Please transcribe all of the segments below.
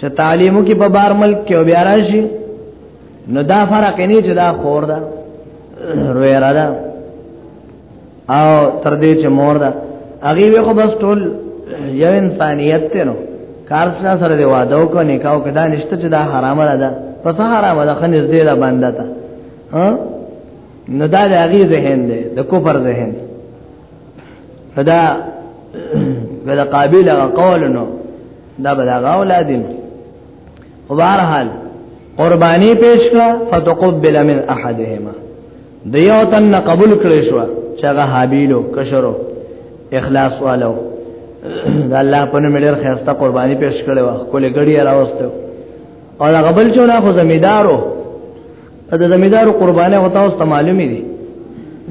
چې تعلیمو کې په بار ملک کې او بیا راشي نو دا فرق نه چې دا خور ده رویرا ده او تر دې چې مور ده هغه به خو بس ټول یو انسانیت ته نو کار سره سره دی واده او کو نکاح او کدا نشته چې دا حرام را ده پس حرام ده خنځ دې را باندې تا ها نو دا د هغه ذهن دی د کفر ذهن فدا بل قابل قول نو دا بلاغه اولاد او بهر حال قربانی پیش کړه فتقبل من احدهما د یو تن قبول کړی شو چې هغه حابیلو کشرو اخلاص والو د الله په نوم ډېر خسته قربانی پیش کړو خپل غړي راوستو او هغه بل چونه خو زمیدارو د زمیدار قربانه او تاسو ته معلومه دي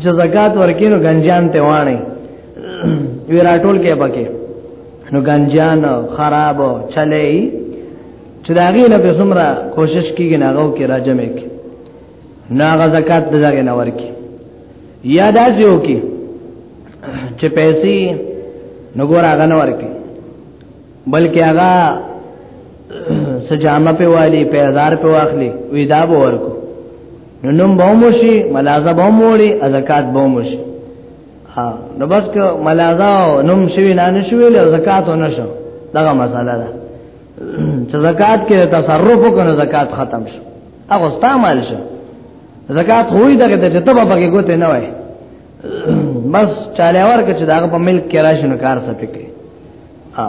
چې زکات ورکینو گنجان ته وانه ویراټول کې پکې نو گنجان خراب چلے چې داغه نه به سمرا کوشش کیږي ناغو کې راجمې کې ناغه زکات دغه نه ورکی یا داسې وکي چې پیسې نګور هغه نه ورکی بلکې هغه سجامه په والی په هزار په واخلي وی دا به ورکو نو نوم به مو شي ملازه به مو لري زکات به مو شي ها نو بس که ملازه نوم شوی نه نشوي له زکات نه شو دغه مساله ده چې زکات کې تصرف وکړو زکات ختم شو هغه استعمال شو زکات خوې دغه ته چې تبه پکې ګوته نه وای بس چاله ورکه چې داغه په ملک کې راشنو کار څه پکې ها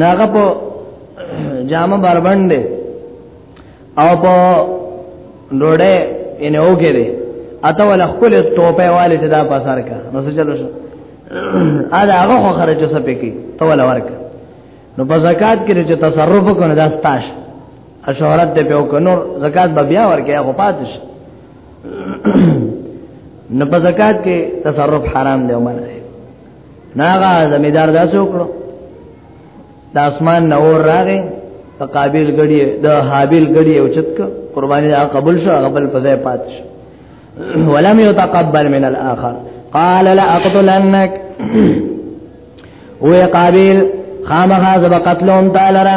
ناغه په جامه بربند او په ډوډه ان اوګه دي اته ول خپل ټوپه والي ته دا پاسار کا نو څه چلو شو ا دا هغه خو خرچ څه پکې ته ول ورک نو په زکات کې چې تصرف کنه دا ستاش شهرت دې په وکنو زکات به بیا ورکه هغه پاتش نو په زکات کې تصرف حرام دی ومنه ناغه زمیدار دا څوکړو د اسمان نور راغې په قابل غړي د حابل غړي او چتک قرباني دا قبول شو قبل په ځای پات شو ولم يتقبل من الاخر قال لا اقتلنك وې قابل خامخا زب قتلهم تعالی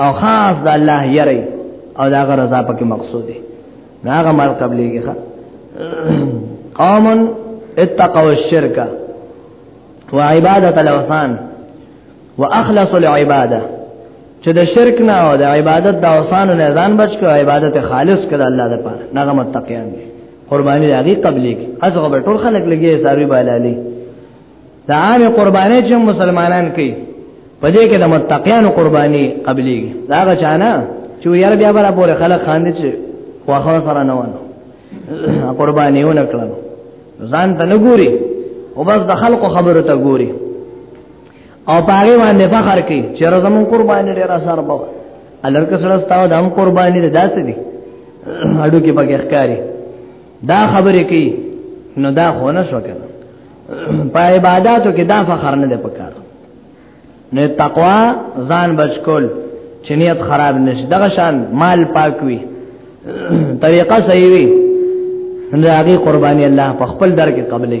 او خاص د الله یری او دا غره رضا پکې مقصود دی هغه مال قبليږي ښا قوم اتقوا الشرك وعباده الاوثان واخلصوا العباده چې د شرک نه او د عبادت د اوثان نه ځان بچ کړو عبادت خالص کړه الله لپاره هغه متقیان دي قرباني هغه قبليږي ازغه ټول خلک لګي ساروي بالالي دا عام قرباني چې مسلمانان کوي په دې کې د متقینو قرباني قبليږي دا هغه چانه چې یار بیا برا پورې خلک خاندي چې واخو سره نه ونه قربانيونه کړل ځان ته نه ګوري او بس د خلکو خبرو ته ګوري او پاره باندې فخر کوي چې زمون قرباني ډیر اثر بو الرکه سره ستاو د هم قرباني داسې دي اډو کې پکې ښکاری دا خبرې کوي نو دا خو نه شو کنه په عبادتو کې دا فخر نه دی پکار نه تقوا ځان بچکول چې نیت خراب نشي دغه شان مال پاک وي طریقه صحیح وي هغه قرباني الله په خپل در کې قبلې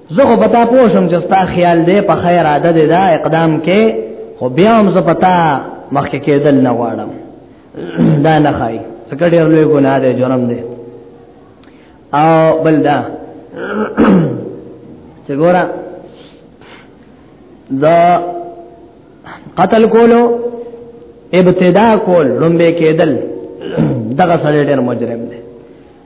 زه خو پتا پوښم چې ستا خیال دې په خیر عادت دې دا اقدام کې خو بیا هم زه پتا مخکې کېدل نه غواړم دا نه خای څکه ډېر لوی ګناه دی جرم دی او بل دا چې ګورا دا قتل کولو ابتدا کول لومبه کېدل دغه سړی ډېر مجرم دی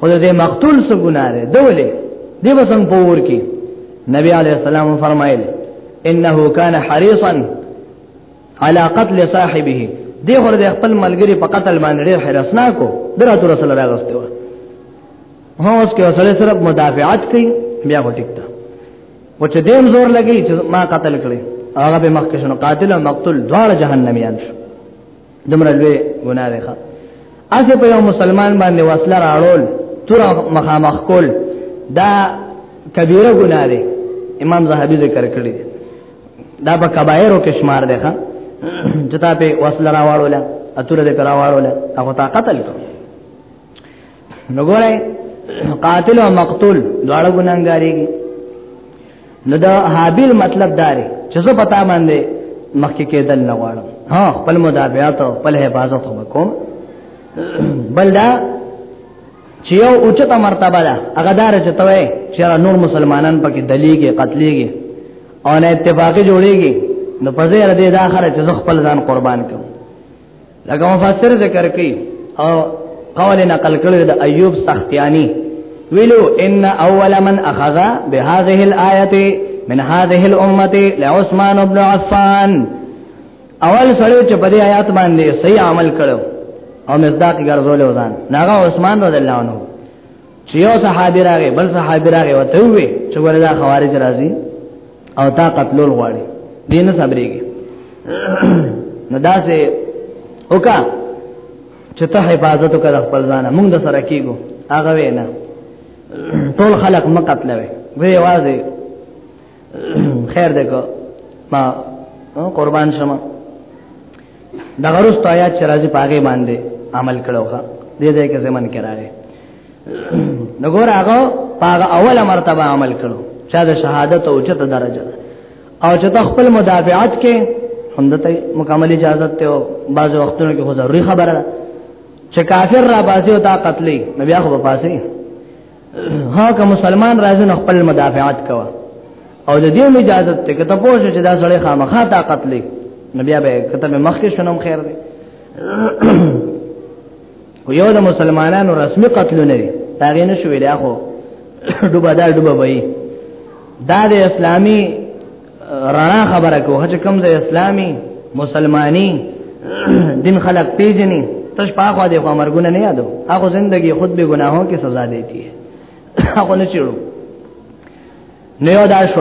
خو دې مقتول څه ګناه ده دولې دې وسنګ پور کې نبی علی السلام فرمایل انه کان حریصا علی قتل صاحبه دې خور دې خپل ملګری په قتل باندې ډېر حرسناکو درته رسول الله راغسته و هو اوس کې وسله صرف مدافعات کوي بیا هو ټیک تا او چې دیم زور لګی چې ما قتل کړي هغه به مخکې شنو قاتل او مقتول دواړه جهنميان شو دمر لوی ګناه ده اسه په یو مسلمان باندې وسله راړول تر مخامخ کول دا کبیره ګناه ده امام زاهبی ذکر کړی دا په کبایرو کې شمار ده ښا جتا په وسله راوړل اتور دې راوړل هغه طاقت لري نو ګورئ قاتل او مقتول دواړه ګناګاری نو دا حابیل مطلب داري چې زه پتا باندې مخکې کېدل نه غواړم ها خپل مدافعات او خپل حفاظت وکوم بل دا چې یو اوچته مرتبه ده هغه دار چې توې چې نور مسلمانان پکې دلیږي قتلېږي او نه اتفاقی جوړيږي نو پځه را دې دا اخر چې خپل ځان قربان کړم لکه مفسر ذکر کوي او قول نقل کړی د ایوب سختیانی ویلو ان اول من اخذ بهذه الايه من هذه الامه لعثمان بن عفان اول سره چې په دې آیات باندې صحیح عمل کړو او مصداق ګرځول وزن ناغه عثمان رضی الله عنه چې یو صحابي راغی بل صحابي راغی وته وي چې ګوره دا خوارج راځي او تا قتلول غواړي دین صبرېږي نو دا سه وکا چې ته حفاظت وکړه خپل ځان موږ د سره کېګو هغه وینا ټول خلق مقتلوي وی واځي خیر دې کو ما قربان شمه دا غرست آیات چې راځي پاګې باندې عمل کړو ښا دې دې کې زمن کې راغی نګور هغه پاګه اوله مرتبه عمل کړو چې د شهادت او چته درجه او چې خپل مدافعات کې همدته مکمل اجازه ته او بعض وختونو کې خو ضروري خبره چې کافر را باسي او تا قتلې نبي هغه په پاسي ها که مسلمان راځي نو خپل مدافعات کوه او د دې اجازه ته کته پوه چې دا سړی خامخا طاقت لري نبي به کته مخ کې شنم خیر دی خو یو د مسلمانانو رسمي قتل نه دی تاغې نه شوې له خو ډوبه دا ډوبه وای دا د اسلامي رانا خبره کوه چې کوم ځای اسلامي مسلمانۍ دین خلق پیژني تش پاخوا دی خو مرګونه نه یادو هغه زندگی خود به گناهوں کی سزا دیتی ہے هغه نه چیرو نه یو دا شو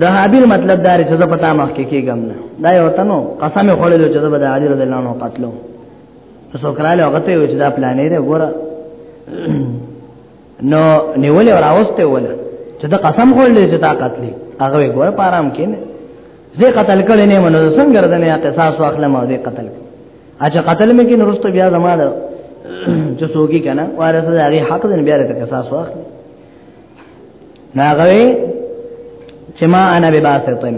د حابیل مطلب دار چې زه پتا مخ کې کېګم نه دا یو تنو قسم خوړلو چې زه به د علی رضی الله عنه قتلو سوکراله هغه ته وچ دا پلانې ده ګوره نو نیولې راوسته ولا چې دا قسم خورلې چې تا قتلې هغه ګوره پارام کینې زه قتل کړي نه منو څنګه ردنه احساس واخله ما دې قتل اچھا قتل مې کې نورستو بیا زما ده چې سوګي کنه وارث دې هغه حق دې بیا ته احساس واخله ناغوي چې ما انا بباسطن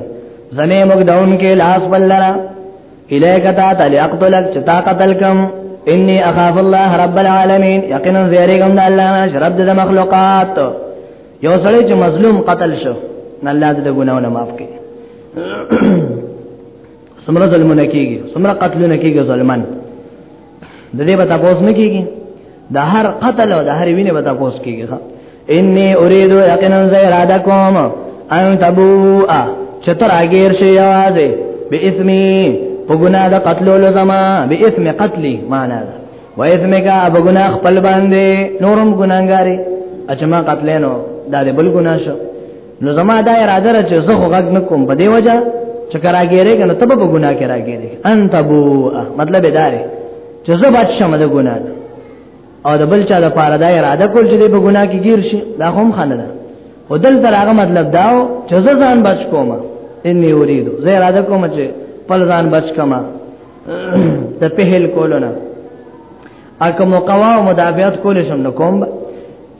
زنه موږ داون کې لاس بلرا الیک تا تل اقتلک چتا قتل کم انی اخاف الله رب العالمین یقینا زیریګم د الله نه رب د مخلوقات یو سړی چې مظلوم قتل شو نه الله د ګناونه معاف کړي سمره ظلمونه کیږي سمره قتلونه کیږي ظلمن د دې به تاسو نه کیږي د هر قتل او د هر وینې به تاسو کیږي انی اريد یقینا زیراده کوم ان تبوا چتر اگیر شي یوازې به اسمي په ګناه د قتلولو زما به اسم قتلي معنا ده و اسمه کا په ګناه خپل باندې نورم ګناګاري اچما قتلینو دا د بل ګناه شو نو زما دا اراده را چې زه خو غږ نه کوم په دی وجه چې کراګیره کنه تب په ګناه کې راګیره انت بو مطلب دا دی چې زه بچ شم د ګناه او د بل چا د پاره دا اراده کول چې په ګناه کې گیر شي دا هم خنه ده او دل تر هغه مطلب دا و چې زه ځان بچ کوم اني اريد زه اراده کوم چې خپل ځان بچ کما ته په هل کولو نه اکه مقوا او مدافعت کول شم نو کوم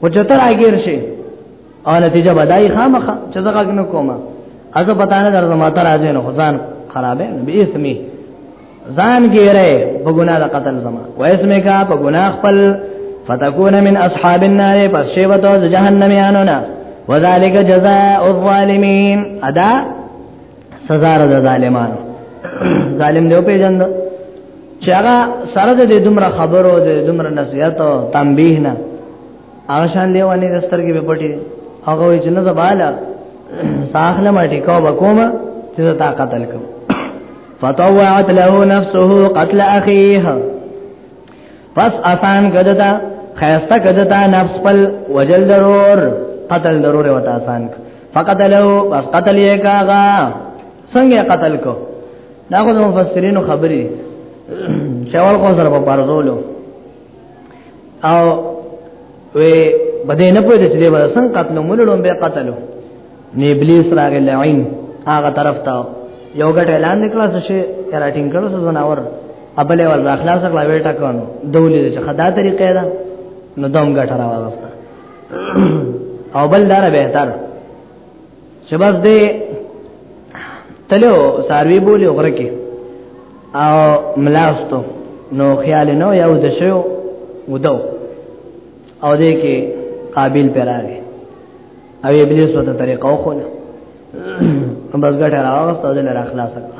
او چتر اگیر شي او نتیجه بدای خامخه چې زه غږ نه کوم از په تانه در زما ته راځي نو ځان خرابې نه به اسمي ځان ګیره په ګناه د قتل زما و اسمه کا په ګناه خپل فتكون من اصحاب النار پس شی وته جهنم یانو نه وذالک جزاء الظالمین ادا سزا را ظالمانو ظالم دیو پیجن دو چې هغه سره د دومره خبرو د دومره نصيحت او تنبيه نه هغه شان دی ونی دستر کې پټي هغه وی چې نه زباله ساخله ما ټیکو وکوم چې تا قتل کوم فطوعت له نفسه قتل اخيه پس آسان کدتا خیستا کدتا نفس پل وجل ضرور قتل ضرور وتا آسان فقتلو پس قتل یې کاغا څنګه قتل کو دا خو مفسرین خبرې شوال خو سره په پرزولو او وې بده نه پوهې چې دې به څنګه قتل مولړم به قتل نه ابلیس راغی لعین هغه طرف ته یو غټ اعلان نکړا چې راټینګ کړو څه زناور ابل ول راخلاص کړه ویټا کونو دولې چې خدا طریقې ده نو دوم غټ راوغسته او بل دار به تر چې بس دې تلو ساروی بولی غره کې او ملاستو نو خیال نو یو د شو ودو او دې کې قابل پراغه او ابلیس وته طریقه خو نه بس ګټه راوست او دل را خلاص کړ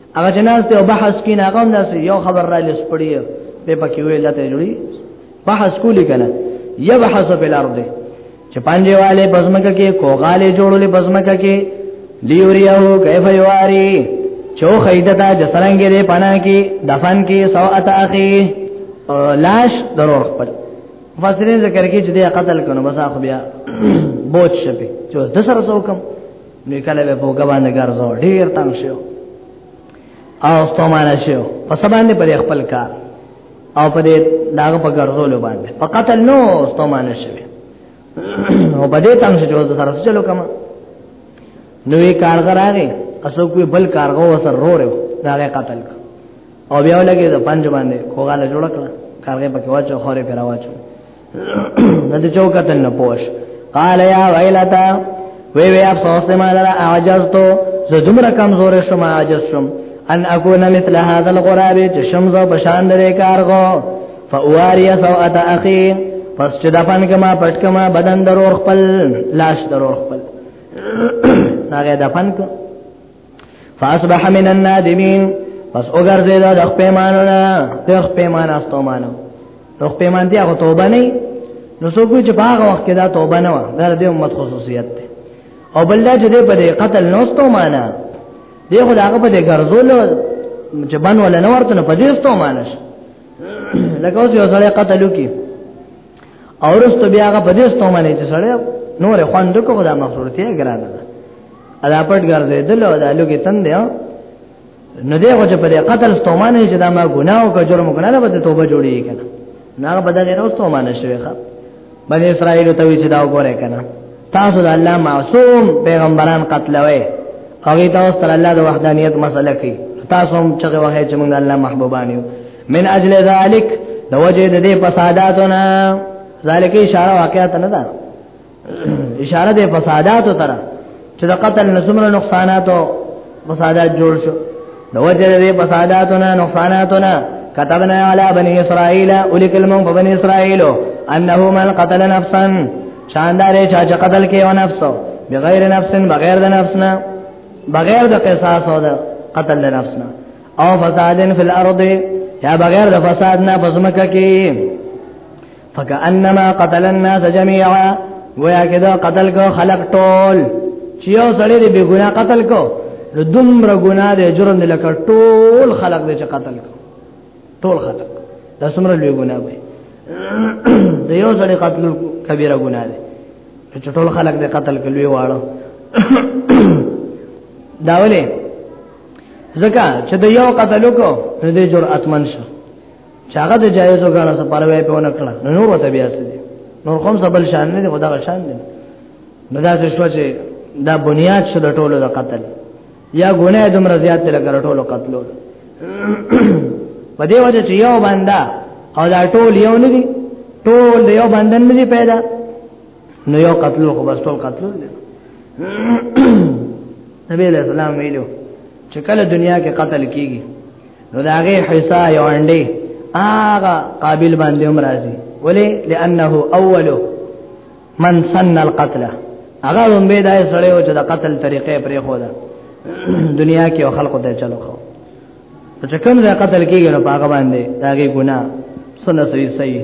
هغه جناز ته بحث کې نه غوم ناس یو خبر را لس پړی په پکې ویل ته جوړي بحث کولی کنه یبحث فی الارض چې پنځه والے بزمکه کې کوغاله جوړولې بزمکه کې لیوریو کیف یواری چو خیدتا جسرنګ دې پنا کې دفن کې سو اتا اخی لاش ضرور خپل فسرین ذکر کې چې دې قتل کړو بس اخ بیا بوج شپه چې د سره سو کم نو کله به په غوان ګرځو ډیر تنگ شو او ستومانه شو په سبا نه پر خپل کار او په دې داغه په ګرځولو باندې په قتل نو ستومانه شو او په دې تنگ شو د سره چلو کما نوې کارګر راغی اسو کوئی بل کارګو وسر رو رہو داغه قتل کو او بیا لګي د پنځ باندې کوغاله جوړ کړه کارګه پکې واچو خوري پیرا واچو نته چوکتن نه پوش قال یا ویلتا وی وی افسوس دې مال را عجزتو زه دومره کمزور شوم عاجز شوم ان اكون مثل هذا الغراب تشمزو بشان درې کارغو فواري سوءت اخي پس چې دفن کما پټ کما بدن درور خپل لاش درور خپل هغه دفن کړ فاصبح من النادمین پس وګرځي دا د پیمانو نه د پیمان استومانو د پیمان دی هغه توبه نه نو څوک چې په هغه وخت کې دا توبه نه و دا د امت خصوصیت ده او بل دا چې په دې قتل نو استومانه دی خو هغه په دې ګرځول چې بن ولا نه ورته په دې استومانه لکه اوس یو سړی قتل وکي اورست بیا هغه بده ستومنه چې سړی نور خوند کو خدا مخورتي ګرانه ادا پټ ګرځي دل او د لوګي تند نو دی خو چې په قتل ستومانه چې دا ما ګناه او جرم کنه نه بده توبه جوړی کنه نه بده غیر ستومانه شوی ښا بنی اسرائیل ته وی چې دا وګوره کنه تاسو د الله معصوم پیغمبران قتلوي هغه تاسو تر الله د وحدانیت مسله کوي تاسو هم چې وه چې موږ الله محبوبان یو من اجل ذالک د وجه د دې فساداتونه ذالک اشاره واقعات نه ده اشاره د فساداتو تر چې د قتل نسمر نقصاناتو فسادات جوړ شو د وجه د دې فساداتونه نقصاناتونه كتبنا على بني اسرائيل اولئك المن بني اسرائيل انه من قتل نفسا شاندار چا چې قتل کې او نفس بغیر نفس بغیر د نفسنا بغیر د قصاص او د قتل د نفسنا او فسادن فی الارض یا بغیر د فساد نه پزمکه کې فکانما قتل الناس جميعا گویا کې دا قتل کو خلق ټول چې یو سړی دی بګنا قتل کو نو دومره ګنا دی جرم دی لکه ټول خلق دی چې قتل کو ټول خلق دا څومره لوی ګنا وي د یو سړی قتل کبیره ګنا دی چې ټول خلق دی قتل کلوي واړو داوله زکه چې د یو قتل کو نو د جرأت من شو چې هغه د جایزو غاړه سره پروي په ونه کړه نو نور ته بیا سدي نور کوم سبل شان نه دی خدا غ شان دی نو دا څه شو چې دا بنیاد شو د ټولو د قتل یا ګناه د مرزيات له ګر ټولو قتلو په دې وجه چې یو بندا او دا ټول یو نه دي ټول یو بندن نه دي پیدا نو یو قتل خو بس ټول قتل دي نبی علیہ السلام ویلو چې کله دنیا کې قتل کیږي نو دا هغه حصہ یو انډي هغه قابل باندې هم راځي ولی لانه اول من سن القتل هغه هم به دای سره او چې د قتل طریقې پرې خو ده دنیا کې خلکو ته چلو خو چې کوم ځای قتل کیږي نو هغه باندې داګه ګناه سنت صحیح صحیح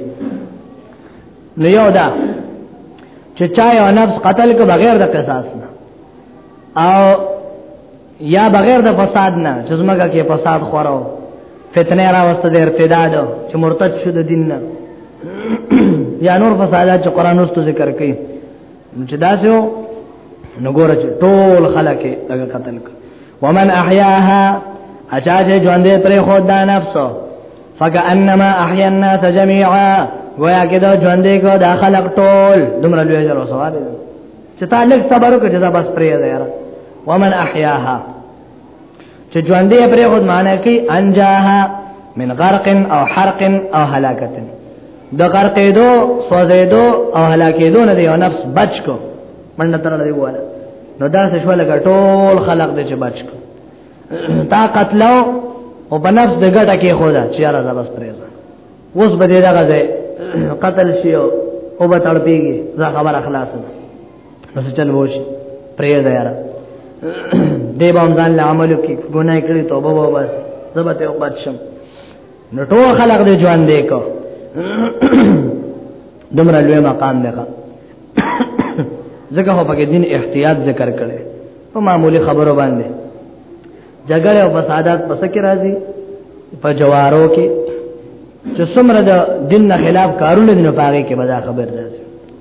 نو یو دا چې چا یو نفس قتل کو بغیر د قصاص نه او یا بغیر د فساد نه چې زمګه کې فساد خورو فتنه را وسته د ارتداد چې مرتد شو د دین نه یا نور فسادات چې قران واستو ذکر کوي نو چې دا سو نو ګوره چې ټول خلک دغه قتل کړ ومن احیاها اچا چې ژوند پر خود دا نفس فکانما احیا الناس جميعا ویا کې دا ژوند کو دا خلق ټول دومره لوی جوړ سوال چې تا لږ صبر وکړه چې دا بس پرې ده یاره ومن احیاها چې ژوندې پرې خود معنی کوي انجاها من غرق او حرق او هلاکت د غرقېدو سوځېدو او هلاکېدو نه دی او نفس بچ کو منډه تر لري واله نو دا څه شو لګ ټول خلق دې چې بچ کو تا قتلو او په نفس د ګټه کې خدا چې را زبس پرېزه اوس به دې دغه قتل شي او به تړپېږي زه خبر اخلاص نو څه چل ووش پرې ده یاره دې به ځان له عملو کې ګناه کړی توبه و بس زبته او بچم نو ټول خلق دې ژوند دې کو دمر لوی مقام دی ځکه هو پکې دین احتیاط ذکر کړي په معمولی خبرو باندې جګړه او فسادات پس کې راځي په جوارو کې چې څومره د دین نه خلاف کارونه دي نو پاره کې بدا خبر راځي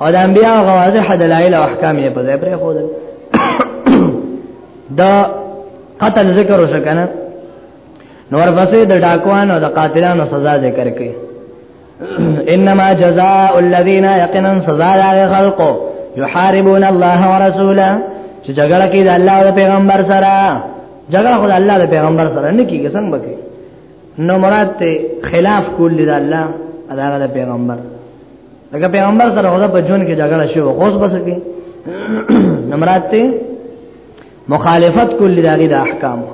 او د انبیاء غواضح دلایل او احکام یې په ځای پرې خو ده دا قتل ذکر وشو کنه نور پسې د ډاکوانو د قاتلانو سزا ذکر کړي انما جزاء الذين يقنا سزا لا خلقو يحاربون الله ورسوله چې جګړه کوي د الله او پیغمبر سره جګړه خو د الله او پیغمبر سره نه کیږي څنګه بکی نو مراد ته خلاف کول دي الله الله د پیغمبر دا پیغمبر سره هدا په جون کې جګړه شو غوس بس کې نو مراد ته مخالفت کول دي د احکام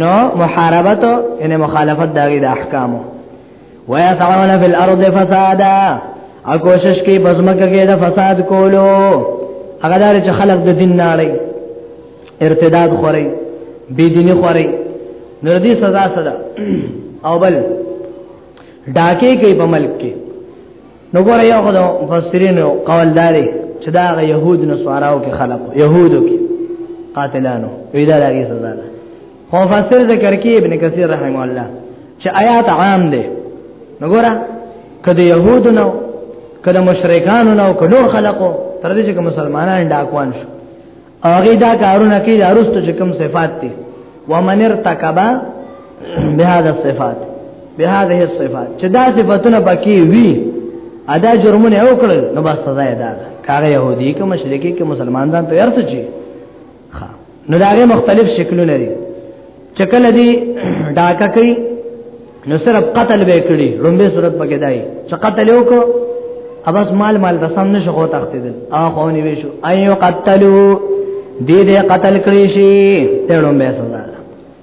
نو محاربت یعنی مخالفت دغه د احکامو ويسعون في الارض فسادا او کوشش کوي بزمکه کې د فساد کولو هغه دار چې خلق د دین نه اړي ارتداد خوري بی دیني خوري نور دي سزا سزا او بل ډاکې کې په ملک کې نو ګور یو خدای مفسرینو قول داري چې دا غ يهود نو سواراو کې خلق يهودو کې قاتلانو ویدا لري سزا ده خو فسر ذکر کې ابن کثیر رحم الله چې آیات عام دي نګورا کله يهودو نو کله مشرکانو نو کله خلقو تر دې چې مسلمانان ډاکوان شو هغه دا کارونه کوي دا رستو چې کوم صفات دي ومن ارتكب بهذا الصفات بهذه الصفات چې دا صفاتونه پکې وي ادا جرمونه وکړل نو بس سزا یې ده کاغه يهودي کوم مشرکي کوم مسلمان ځان ته ورڅ چی نو داغه مختلف شکلونه دي چکل دي ډاکه کوي نو صرف قتل به کړی لومبه صورت پکې دای چې قتل یو کو ابس مال مال رسم نشو خو تخت دل ا خو نی وشو ايو قتلو دې دې قتل کړی شي ته لومبه سزا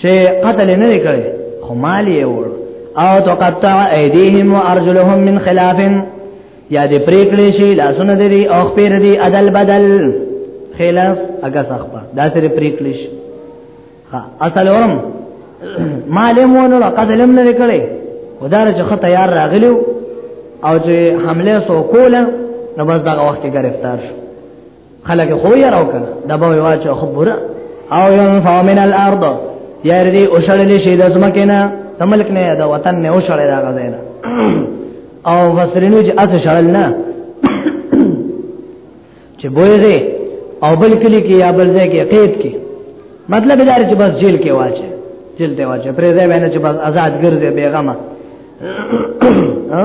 چې قتل نه کړي خو مال یې وړ او تقطع ايديهم وارجلهم من خلاف یا دې پریکړې شي لاسونه دې او خپیر دې عدل بدل خلاف اګه صحبه دا سره پریکړې شي ها اصل اورم معلومونه لا قتل نه کړي ودار چې خطه یار راغلیو او چې حمله سو کوله نو بس دا وخت گرفتار شو خلک خو یې راو کنه دا به واچو خبره او ينفع من الارض یار دې اوشړل شي د زمکه نه تملک نه دا وطن نه اوشړل دا غزنه او وسرینو چې اته شړل نه چې بوېږي او بل کلی کې یا بل ځای کې قید کې مطلب دا چې بس جیل کې واچي جیل ته واچي پرې ځای باندې چې بس آزاد ګرځي بیغمه ها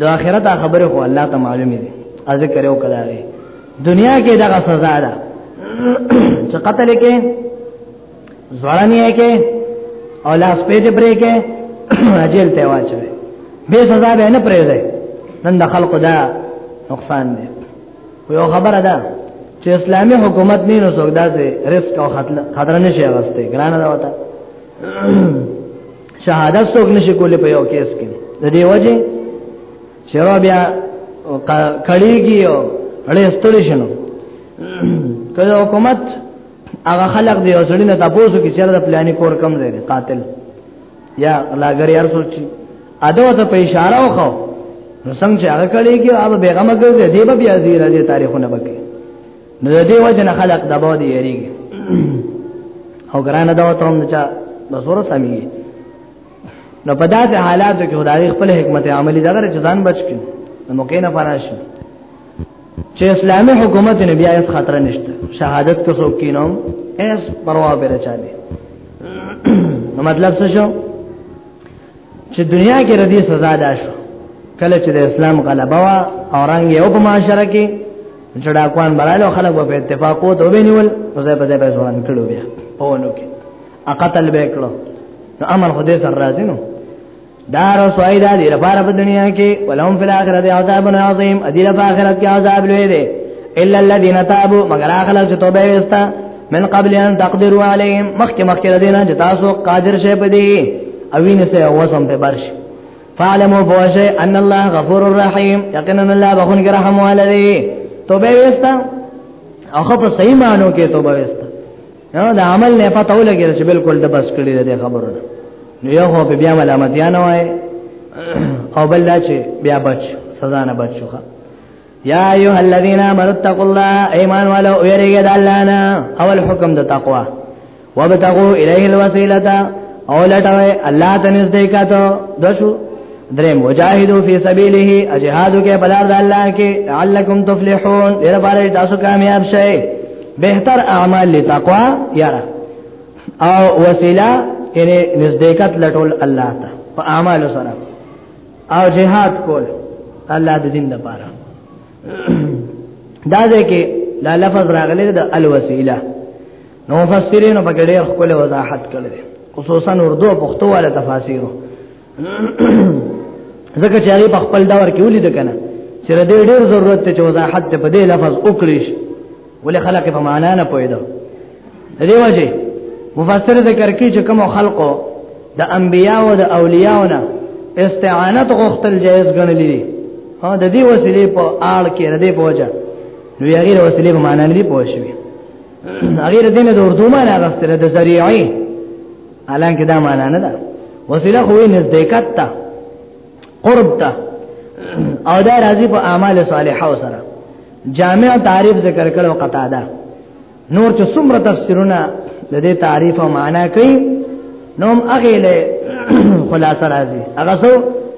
د آخرت خبره خو الله ته معلومه دي ازه کړو کړه دنیا کې دغه سزا ده چې قتل کې ځواني کې او لاس پیټ پرې کې اجل ته واچوي به سزا به نه پرې ده نن د خلق دا نقصان دی یو خبره ده چې اسلامي حکومت نه نو څوک داسې رزق او خطر نه شي واسطه ګرانه دا وته شهادت څوک نشي کولای په یو کیس کې د دې وجه چې را بیا کړيږي او اړې ستړي شنو کله حکومت هغه خلق دی او سړی نه تاسو کې چیرې د پلاني کور کم دی قاتل یا لاګری هر څوک چې اده ته په اشاره وخو نو څنګه چې هغه کړيږي هغه بیغمه ګرځي دی به بیا زیره دي تاریخونه بکې نو د دې وجه نه خلق د بودی یریږي او ګران دا وته هم چا د سور سمي نو په داسې حالاتو کې خدای خپل حکمت عملی دغه ځان بچ کړي نو موقع نه پراش چې اسلامي حکومت نه بیا هیڅ خطر نشته شهادت کو څوک کینو هیڅ پروا به نه چالي نو مطلب څه شو چې دنیا کې ردی سزا ده شو کله چې د اسلام غلبه وا او رنګ یو په معاشره کې چې ډاکوان براله خلک په اتفاق وو ته وینول نو زه په دې په ځوان کړو بیا په ونو کې اقتل به کړو نو امر خدای سره راځي نو دا رسوای دا دی لپاره په دنیا کې ولهم فی الاخرته عذاب عظیم ادي لپاره اخرت کې عذاب لوی دی الا الذين تابوا مگر اخلاص توبه وستا من قبل ان تقدروا عليهم مخک مخک دینه چې تاسو قادر شئ په دې اوین سه وسم په برش فعلموا بوشه ان الله غفور رحیم یقینا الله بخون کې رحم والدی توبه وستا او خو په صحیح معنی کې توبه وستا نو دا عمل نه پته ولګی چې بالکل د بس کړی دې خبره نو یو خو په بیا ملامت یا نه وای او بل چې بیا بچ سزا نه بچوخه یا ایها الذین آمنوا اتقوا الله ایمان ولو یریګه د الله نه اول حکم د تقوا وابتغوا الیه الوسیلۃ او لټوي الله ته نږدې کاته دشو درې مجاهدو فی سبیله اجهادو کې بلار د الله کې علکم تفلحون ډیر بارے تاسو کامیاب شئ بهتر اعمال لتقوا یاره او وسیله یعنی نزدېکت لټول الله ته په اعمال سره او جهاد کول الله د دین لپاره دا ځکه دا لفظ راغلی د الوسیله نو مفسرین په کې ډېر خپل وضاحت کړل خصوصا اردو او پښتو والا تفاسیر ځکه چې هغه په خپل دور کې ولید کنه چې ډېر ضرورت ته وضاحت په دې لفظ وکړي ولې خلک په معنا نه پوهیدل دې وجه مفسر ذکر کوي چې کوم خلقو د انبیا او د اولیاء نه استعانت غوښتل جایز ګڼل دي ها د دې وسیلې په آړ کې ردې پوجا نو یې غیر وسیلې په معنا نه دی پوه شوی غیر دې نه د اردو معنا غوښتل د ذریعي الان کې دا معنا نه ده وسیله خو یې نزدېکت ته قرب ته او دا راځي په اعمال صالحه سره جامع تعریف ذکر کړو قطاده نور چې څومره تفسیرونه د دې تعریف او معنا کوي نوم هغه له خلاصه راځي هغه سو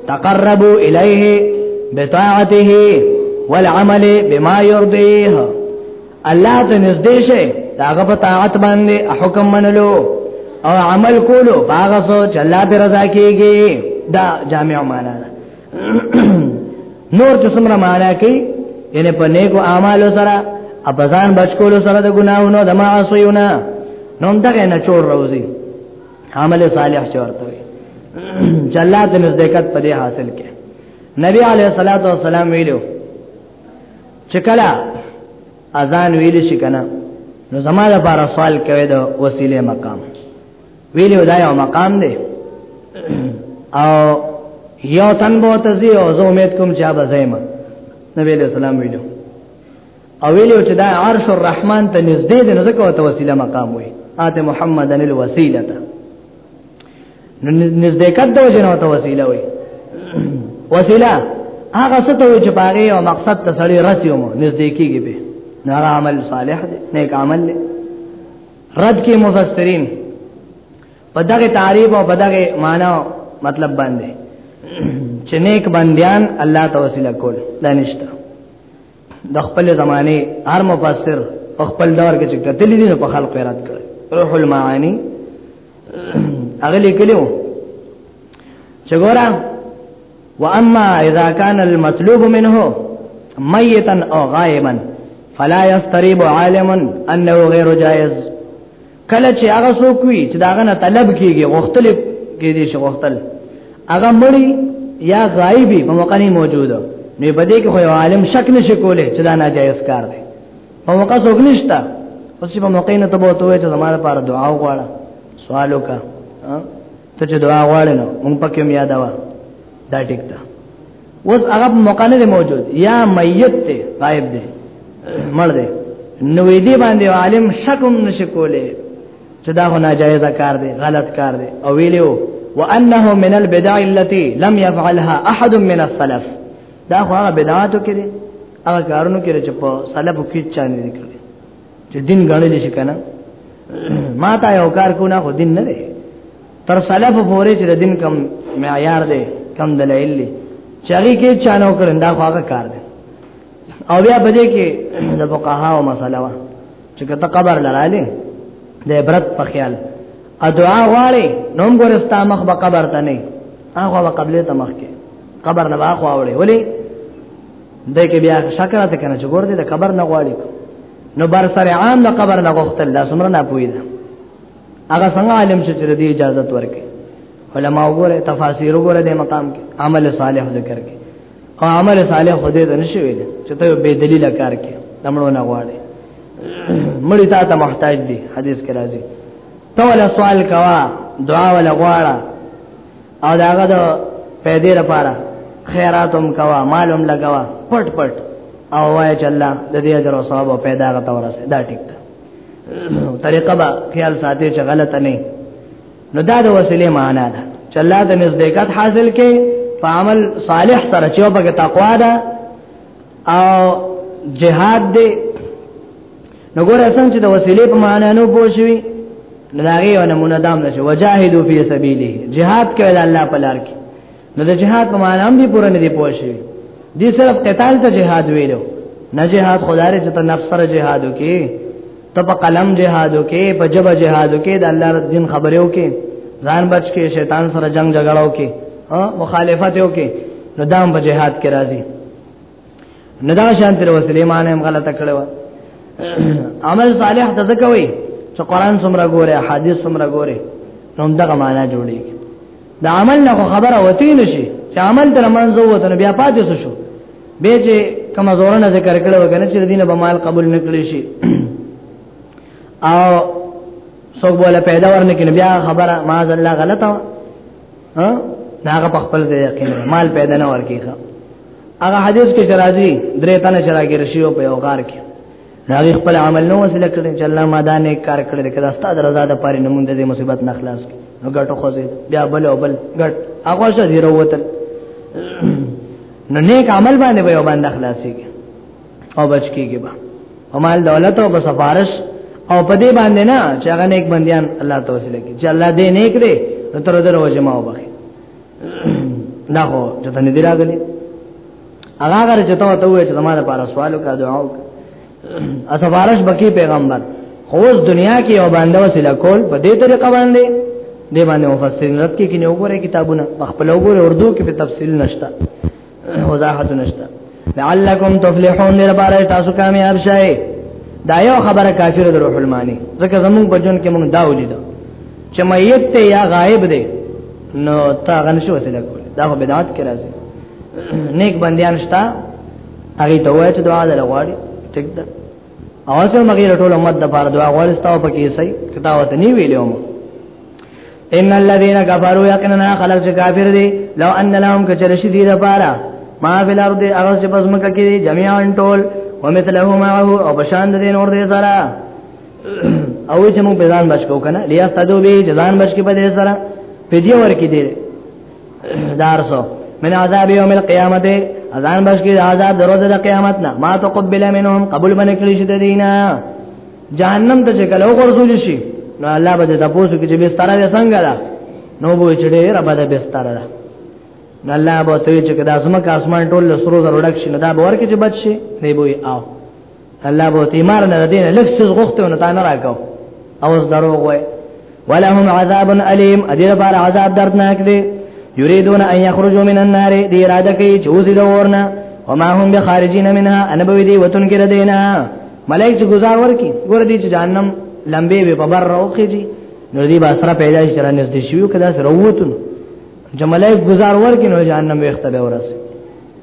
تقربوا الیه بطاعته والعمل بما يرضيه الله ته نږدې شي داغه په طاعت باندې حکم منلو او عمل کولو هغه څه چې الله به رضا کیږي دا جامع معنا ده نور چې څومره معنا کوي یعنی په نیکو اعمالو سره ابزان بچکولو سره د ګناهونو د معاصیونه نوم دغه نه چور روزي عمل صالح چې ورته وي جلات نزدېکت په دې حاصل کې نبی علیه الصلاۃ والسلام ویلو چکلا اذان ویل شي کنه نو زما لپاره سوال کوي د وسیله مقام ویلو دا یو مقام دی او یو تن بو تزي او زه امید کوم چې ابا زېما نبی له سلام ویلو او ویلو چې دا عرش الرحمن ته نږدې دی نو ځکه وسیله مقام وي آت محمدن الوسیلته نزدېکت د وجه نه ته وسیله وي وسیله هغه څه ته وي چې پاره او مقصد ته سړی رسي مو نزدېکیږي به نه عمل صالح دی نیک عمل دی رد کې مفسرین په دغه تعریف او په دغه معنا مطلب باندې چې نیک بندیان الله ته وسیله کول دا نشته د خپل زمانه هر مفسر په خپل دور کې چې کتلې دي په خلق رات کړ روح المعانی هغه لیکلو چې ګورا واما اذا كان المطلوب منه ميتا او غائبا فلا يستريب عالم انه غير جائز کله چې هغه څوک وي چې داغه نه طلب کیږي غختل کیږي شي غختل هغه مړی یا غایبی په موقع نه موجوده نو په دې کې خو عالم شک نشي کولای چې دا ناجایز کار دی په موقع څوک نشته اوس په موقع نه ته بوته چې زماره لپاره دعا وغواړه سوال وکړه ته چې دعا غواړې نو مونږ پکې هم یادوا دا ټیک ده اوس هغه موقع نه موجود یا میت ته غائب دی مړ دی نو دې باندې عالم شکم نشکولې چې دا هو ناجایز کار دی غلط کار دی او ویلو وانه من البدع التي لم يفعلها احد من السلف دا هغه بدعاتو کې هغه کارونو کې چې په سلف کې چا نه کړی چې دین غړل شي کنه ما تا یو کار کو نه خو دین نه دی تر سلف پورې چې دین کم معیار دی کم دلایل دی چاري کې چانو کړن دا هغه کار دی او بیا په دې کې د فقها او مسله وا چې کته قبر لراله د عبرت په خیال ا دعا غواړي نوم ګورستا مخ به قبر ته نه هغه به قبله ته مخ کې قبر نه واخو اوړي ولی دې کې بیا شکر ته کنه چې ګور دې د قبر نه غواړي نو بر سره عام د قبر نه غوښتل دا څومره نه پوي دا هغه څنګه عالم شو چې دې اجازه ورکړي علما وګوره تفاسیر وګوره د مقام کې عمل صالح ذکر کې او عمل صالح خو دې نه شوی چې ته به دلیل کار کې دمړو نه غواړي مړی ته ته محتاج دي حدیث کې راځي ته ولا سوال کوا دعا ولا غواړه او داغه د پیدې لپاره خیراتم کوا مالم لګوا پټ پټ او وای چې الله د دې اجر او ثواب پیدا غته ورسه دا ټیک ده طریقه با خیال ساتي چې غلط نه نو دا د وسیله معنا ده چې الله د نزدېکت حاصل کې په عمل صالح سره چې په تقوا ده او جهاد دې نو ګوره څنګه چې د وسیلې په معنی نو پوښوي نو داغه یو نمونه دام نشي وجاهدوا فی سبیله جهاد کوي د الله په لار کې نو د جهاد په معنی هم دې پوره نه دی پوښوي دې صرف قتال ته جهاد ویلو نه جهاد خدای چې ته نفس سره جهاد وکي ته په قلم جهادو کې په جبه جهادو کې د الله رب دین خبرو کې ځان بچ کې شیطان سره جنگ جګړو کې ها مخالفت یو کې نو دام په جهاد کې راځي نو دا شان تر وسلیمان هم غلطه کړو عمل صالح ته ځکوي چې قران څومره ګوره حدیث څومره ګوره نو دغه معنا جوړیږي د عمل نه خبره وتی نشي چې عمل تر منځو وته بیا پاتې شو به چې کما زورنه ذکر کړو کنه چې دینه به مال قبول نکړي شي او څوک بوله پیدا ورنه کړي بیا خبره معاذ الله غلطه ها هغه په خپل ځای یقین مال پیدا نه ورکیږي هغه حدیث کې شرازي درې تنه شراګر شیو په اوغار کې دا خپل عمل نو وسله کړی چې الله ما دا نه کار کړی کړه استاد رضا د پاره نمون د مصیبت نه خلاص کی نو ګټو خوځي بیا بل او بل ګټ هغه څه زیرو وته نو نیک عمل باندې به باندې خلاصي او بچ کیږي با او مال دولت او سفارش او په دې باندې نه چې هغه نیک بندیان الله توسل کی چې الله دې نیک دې تر دروازه ما وبخي نه هو چې ته نه دی راغلی هغه هغه چې ته ته وې چې زموږ لپاره سوال وکړه دعا وکړه اسفارش بکی پیغمبر خو اوس دنیا کې یو باندې وسیله کول په دې طریقه باندې دې باندې مفسرین رد کې کې نه وګوره کتابونه خپل وګوره اردو کې په تفصیل نشته وضاحت نشته لعلکم تفلحون لپاره تاسو کامیاب شئ دا یو خبره کافر د روح المانی ځکه زمونږ بجون کې مونږ دا ولید چې میت یا غائب دی نو تا غنښ وسیله کول دا خو بدعت کې راځي نیک بندیان شته هغه ته وایي چې دعا دل غواړي ټیک ده اواز یې مګر ټول امت د پاره دعا غواړي ستاسو په کې صحیح کتابت نه ویلو ان الذين كفروا يقينا خلق چې کافر دي لو ان لهم کچرشی دي د پاره ما فی الارض اغاز چې بس مکه کې جميعا ټول ومثله معه او بشان دې نور دې سره او چې موږ په ځان بچو کنه لیا ستدو به ځان بچ کې په دې سره په دې ور کې دې دارسو من عذاب یوم القیامت اذان بش کی عذاب دروز د قیامت نه ما تقبل منهم قبول باندې کړی شي د دینه جهنم ته چې کله وګرځول شي نو الله به تاسو کې چې به ستاره ده څنګه ده نو به چې ډېر به ده به ستاره ده نو الله به ته چې کدا سم کا اسمان ټول سرو زرو ډک شي نو دا به ورکه چې بچ شي نه به او الله بو تیمار نه دین لږ څه غوښتونه تا نه راکاو او اوس درو وای ولهم عذاب الیم اجر بار عذاب دردناک دی یریدون ان یخرجوا من النار دی اراده کوي چې وځي د ورنه وما هم بخارجین منها ان به دی وتون کې ردینا ملائک چې گزار ورکی ګور دي چې جهنم لمبه به په بر راوخی دي نو دی با سره پیدا شي را نږدې شي کدا سره ووتون چې ملائک گزار ورکی نو جهنم وخت به ورسي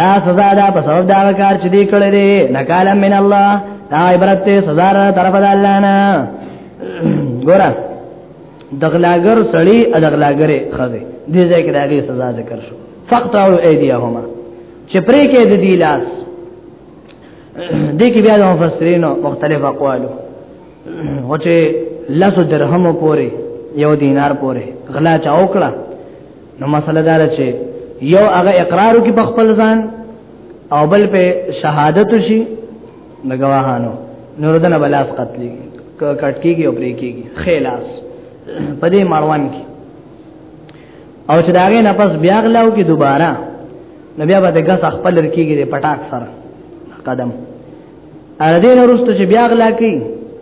دا سزا ده په سبب دا کار چې دی کړی دی نکاله من الله دا عبرت ته سزا را طرف د الله نه ګوره دغلاګر سړی ادغلاګره خزه دې ځای کې دغه سزا ذکر شو فقط او ایدیهما چې پرې کې د دی لاس دې کې بیا د مفسرینو مختلف اقوالو او چې لاسو درهم پورې یو دینار پورې غلا چا وکړه نو مسله دار چې یو هغه اقرار کی په خپل ځان او بل په شهادت شي د گواهانو نور دنه بلاس قتلې کټ کیږي او پرې کیږي خلاص په دې مړوان کې او چې داغه نه پس بیا غلاو کې دوباره نبي به دغه خپل رکیږي پټاک سره قدم ار دې نورستو چې بیا غلا کوي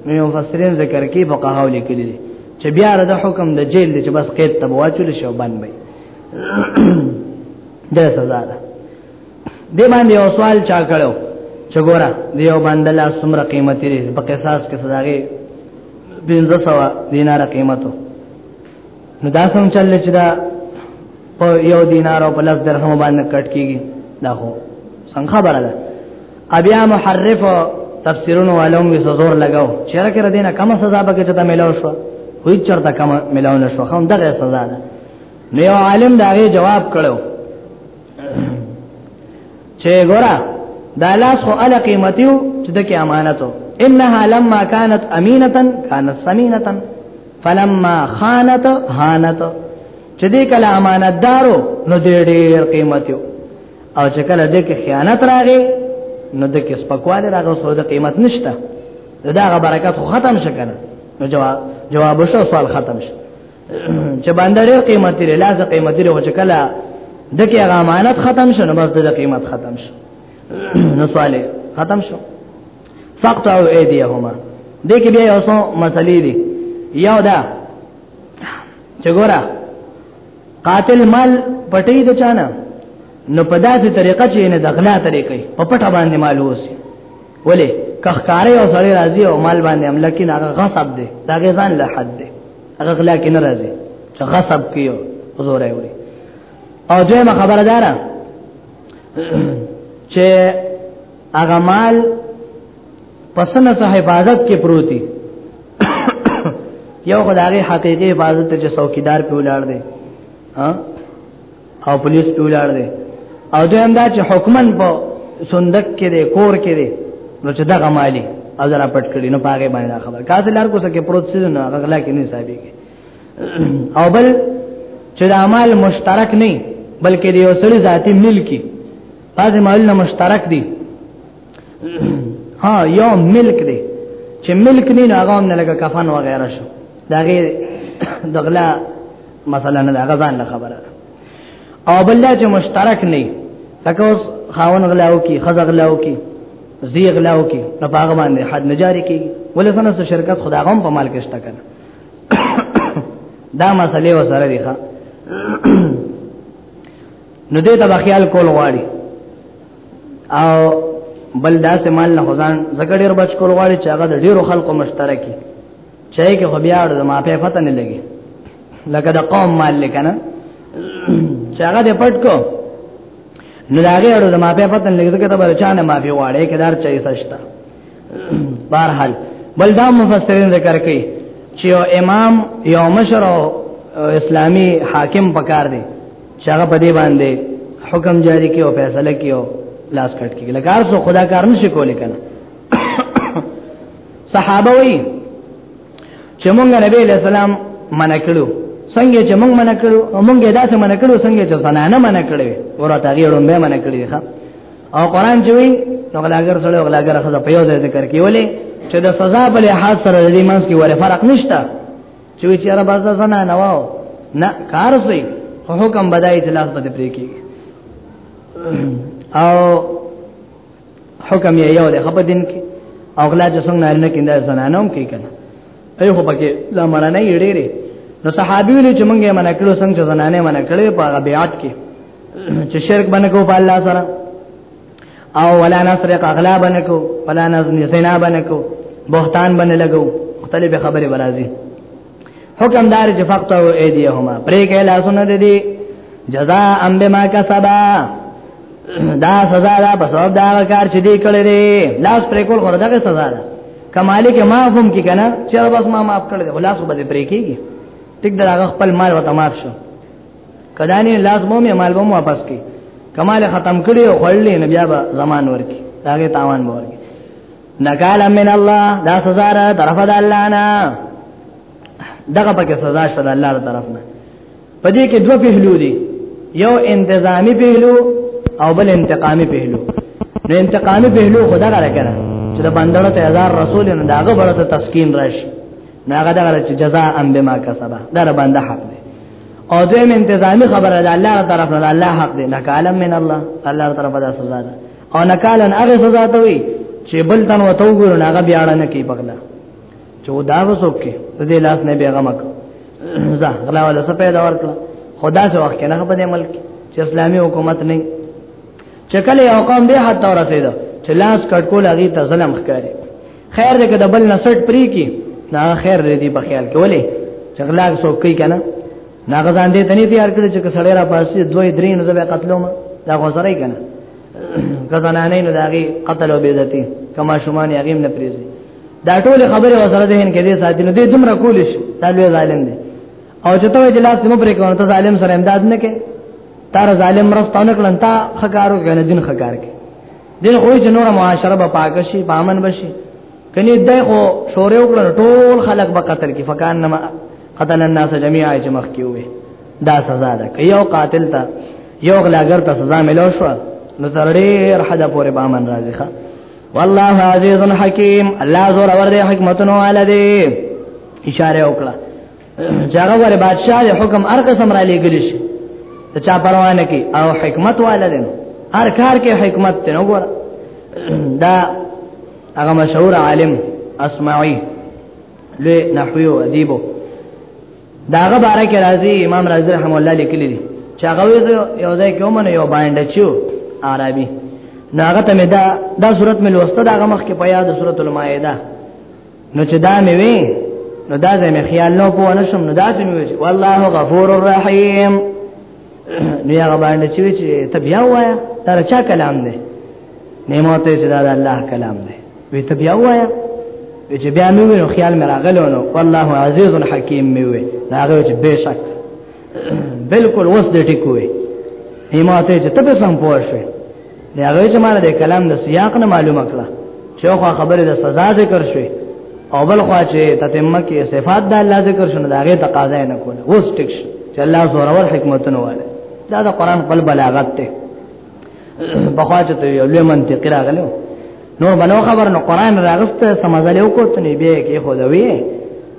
نو مفسرین ذکر کوي په قهاو لیکلي دي چې بیا د حکم د جیل چې بس قید ته واچول شو باندې وي د سزا ده دې باندې یو سوال چا کړو چې ګوره دې یو باندې لا سمره قیمتي لري په قصاص کې سزاږي 1500 دینار قیمتو نو دا څنګه چل چې دا په یو دینار او په لس درهم باندې کټ کیږي دا خو څنګه خبره ده ابیا محرف تفسیرونو علوم وی زور لگاو چیرې کړه دینه کم سزا به کته ملاو شو خو چرته کم ملاو نه شو هم دغه سزا ده نو یو عالم دا غي جواب کړو چې ګورا دا لاس خو ال قیمتیو چې د کې امانتو انها لما كانت امینه كانت سمینه فلما خانت هانت چې دې کله امانتدارو نو دې ډېر قیمت یو او چې کله دې کې خیانت راغی نو دې کې سپکواله راغو سره د قیمت نشته دا غ برکت خو ختم شکنه نو جواب جواب شو سوال ختم شو چې باندې ډېر قیمت لري لاس قیمت لري او چې کله دې کې امانت ختم شنه بس دې قیمت ختم شو نو سواله ختم شو فقطعوا ايديهما دې کې بیا یو څو مسلې دي یو دا چې ګوره قاتل مال پټي د چانه نو په داسې طریقه چې نه دغلا طریقې په پټه باندې مال وسی ولې کخکارې او سړی راضي او مال باندې عمل کې هغه غصب دی دا غزان له حد دی هغه غلا کې نه راضي چې غصب کیو حضور ایوري او دویمه خبردارا چې هغه مال پسنه صح حفاظت کې پروتي یو خدای حقيقي حفاظت ته څوکیدار په ولار دی ها او پولیس په ولار دی او دویم دا چې حکمن په صندوق کې دی کور کې دی نو چې دغه مالی او زرا پټ کړی نو پاګه باندې خبر کاته لار کو سکے پروت سيزو نه غلا کې نه صاحبې کې او بل چې د اعمال مشترک نه بلکې د یو سړي ذاتی ملکی بعض مالونه مشترک دي ها یو ملک دی چې ملک نه هغه هم لګه کفن و غیره شو داغه دغلا مثلا نه هغه ځان خبره او بل چې مشترک نه لکه اوس خاون غلاو کی خزغ غلاو کی زی غلاو کی نه پاغه باندې حد نجاری کی ولې څنګه سو شرکت خدا غم په مال کې شته کنه دا مسئله وسره دی ښا نو دې ته خیال کول غواړي او بل داسې مال نه خدان زګړې ډېر بچ کول غواړي چې هغه د ډیرو خلکو مشترکي چې کې خو بیا د ما په پته نه لګي لکه د قوم مال لکنه چې هغه دې پټ کو نو هغه اړو د ما په پته نه لګي ځکه ته بل چا نه معافي واړې کدار چي سشتا بهر حال بل دا مفسرین ذکر کوي چې امام یو مشر اسلامی حاکم پکار دی چې هغه په دې باندې حکم جاری کیو فیصله کیو لاس کټ کیږي لکه ارسو خدا کار نشي کولای کنه صحابه وی چې مونږ نبی له سلام منع کړو څنګه چې مونږ منع کړو مونږ یې داسې منع کړو څنګه چې زنانه منع کړې ورته هغه ډومبه منع کړې ښا او قران چې وی نو غلاګر سره غلاګر خزه په یو ځای ذکر کیولې چې د سزا په لحاظ سره د دې منځ کې ور فرق نشته چې وی چیرې باز زنا نه واو نه کار سي حکم بدای چې لاس باندې پرې کی او حکم یې یو دی خپل دین کې او غلا چې څنګه نه کیندا زنانوم کې کنه ایو خو پکې لا مړ نه یډېره نو صحابي ویل چې مونږه منع کړو څنګه چې زنانه منع کړې په بیعت کې چې شرک باندې کو په الله سره او ولا نسرق اغلا بنکو ولا نزن زنا بنکو بهتان بن لګو مختلف خبره برازي حکم دار چې فقط او ايديهما پرې کې لا سنت دي جزاء ام بما کسبا دا سزا دا په سبب دا کار چې دی کړی دی لاس پرې کول غره دغه سزا ده کمالې کې معاف هم کی کنه چې بس ما معاف کړل لاس وبد پرې کیږي ټیک دا خپل مال وته معاف شو کدا نه لاس مو مې مال بم واپس کی کمال ختم کړي او خړلې نه بیا به زمان ورکی داګه تاوان به ورکی نکال من الله دا سزا را طرف د الله نه دغه پکې سزا شته د الله تر طرف نه پدې کې دوه پهلو دي یو انتظامی پهلو او بل انتقامی پهلو نو انتقامی پهلو خدا غره کړه چې د بندړو ته هزار رسول نه داغه بڑته تسکین راشي ناغه دغه چې جزاء ام بما کسبه دا بنده حق دی او دیم انتظامی خبره ده الله طرف نه الله حق دی نکالا من الله الله طرف ده سزا ده او نکالا هغه سزا ته وي چې بل تن وته وګورن هغه بیا نه کوي پخلا چې دا وسوک کې د دې لاس نه بیغه مک زه غلا ولا څه پیدا ورکړه خدا څه وخت نه په دې ملک چې اسلامي حکومت نه چکل یو قوم دې حتی ورسېده چې لاس کټکول هغه ته ظلم ښکاري خیر دې کده بل نسټ پری کی نا خیر دې په خیال کې ولې چغلاګ سو کوي کنه نا غزان دې تنه تیار کړی چې سړی را پاسې دوی درې نه زبې قتلوم دا غوسره کنه غزانه نه نه داږي قتل او بیزتی کما شومان یغیم نه پریزي دا ټول خبره وسره دهن کې دې ساتي نو دې دومره کولیش دا لوی ظالم دی او چې ته جلاس نو پرې کوم ته ظالم سره امداد نه کې تار ظالم رستانه کړن تا خکارو کنه دین خکار کې دین خو چې نور معاشره به پاک شي پامن بشي کني دای خو شورې وکړل ټول خلک به قتل کې فکان نما قتل الناس جميعا چې مخ کې وي دا سزا ده که یو قاتل ته یو غلاګر ته سزا ملو شو نو تر ډېر حدا پورې بامن راځي ښا والله عزیز حکیم الله زور اور دې حکمتونو علی دې اشاره وکړه چاغه ور بادشاہ له حکم هر قسم را لېګل شي ته چا پروا نه کی او حکمت والدین هر کار کې حکمت ته وګور دا هغه مشهور عالم اسمعي له نحوی او ادیبو داغه باره کې راځي امام رازي رحم الله لیکلی دی چې هغه یو ځای کې ومنه یو باندې چو عربي نو هغه ته دا دا صورت مې لوسته دا هغه مخ کې په یاد صورت المائده نو چې دا مې وې نو دا زې مې خیال نو په ونه شم نو دا چې مې وې والله غفور الرحیم نو هغه باندې چې چې ته بیا وایا دا چا کلام دی نیمه ته چې دا الله کلام دی وی ته بیا وایا چې بیا مې وې نو خیال مې راغلو نو والله عزیز حکیم مې وې دا هغه چې بشک بالکل وس دې ټکوي نیمه ته چې ته به سم پوه شې دی هغه چې معنی د کلام د سیاق نه معلومه کړه چې خو خبره د سزا ذکر شوه او بل خو چې تتمه کې صفات د الله ذکر شونه دا غي تقاضا نه کوله اوس ټیک چې الله زور اور حکمتونه واله دا د قران خپل بلاغت ته بخوا چې ته یو لوی منطق راغلو نور بنو خبر نو قران راغسته سمزل یو کوته نه به کې خو دوی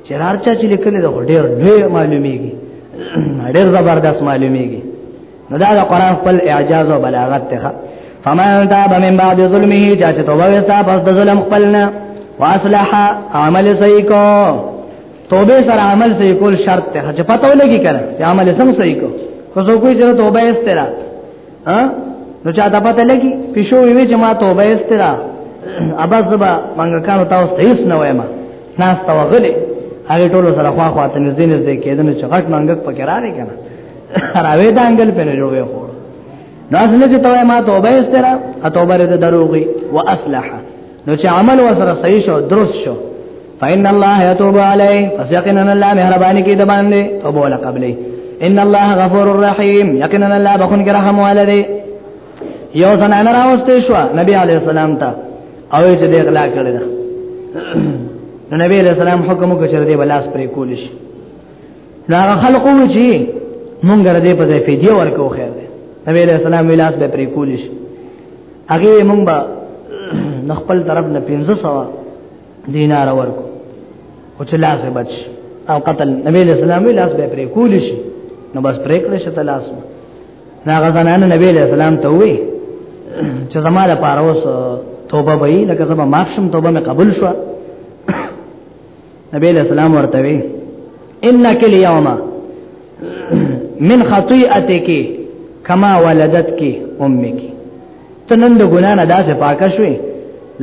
چې هر چا چې لیکل دا ډېر لوی معلومیږي ډېر زبردست معلومیږي نو دا د قران خپل اعجاز او بلاغت ته فمن تاب من بعد ظلمه چا چې توبه وستا پس د ظلم خپلنا واصلح عمل صحیح کو توبه سره عمل صحیح کول شرط ته چې پته ولګي کړه چې عمل سم صحیح کو خو څوک یې چې توبه استرا ها نو چا ته پته لګي پښو وی چې ما توبه استرا اباز زبا منګه کانو تاسو ته هیڅ نه وایم ناس تا وغلی هغه ټولو سره خوا خوا ته نږدې نږدې کېدنه چې غټ منګک پکې را لګنه راوي دا انګل په نه جوړه خو نو اصل چې توه ما توبه استرا اتوبه رد دروغي واصلح نو چې عمل وسره صحیح شو درست شو فإن الله يتوب عليه فسيقنا الله مهربان کی د باندې توبه ولا قبلې ان الله غفور رحيم يقنا الله بخون کې رحم والده یو زنان راوستې شو نبی عليه السلام ته او چې د اغلا کړل نو نبی عليه السلام حکم وکړ چې دې بلاس پرې کول شي دا خلقو چې مونږ را دې په ځای فدیه ورکو خیر دی نبی علیہ السلام ویلاس به پرې کولیش هغه مونږ به خپل طرف نه 1500 دینار ورکو او چې لاس بچ او قتل نبی علیہ السلام ویلاس به پرې کولیش نو بس پرې کړی شته لاس نه غزنان نبی علیہ السلام ته وی چې زماره پاروس توبه وی لکه زما ماخشم توبه مې قبول شو نبی علیہ السلام ورته وی انک اليوم من خطیئتک کما ولدتک امک تنن د ګنا نه داسې پاک شوې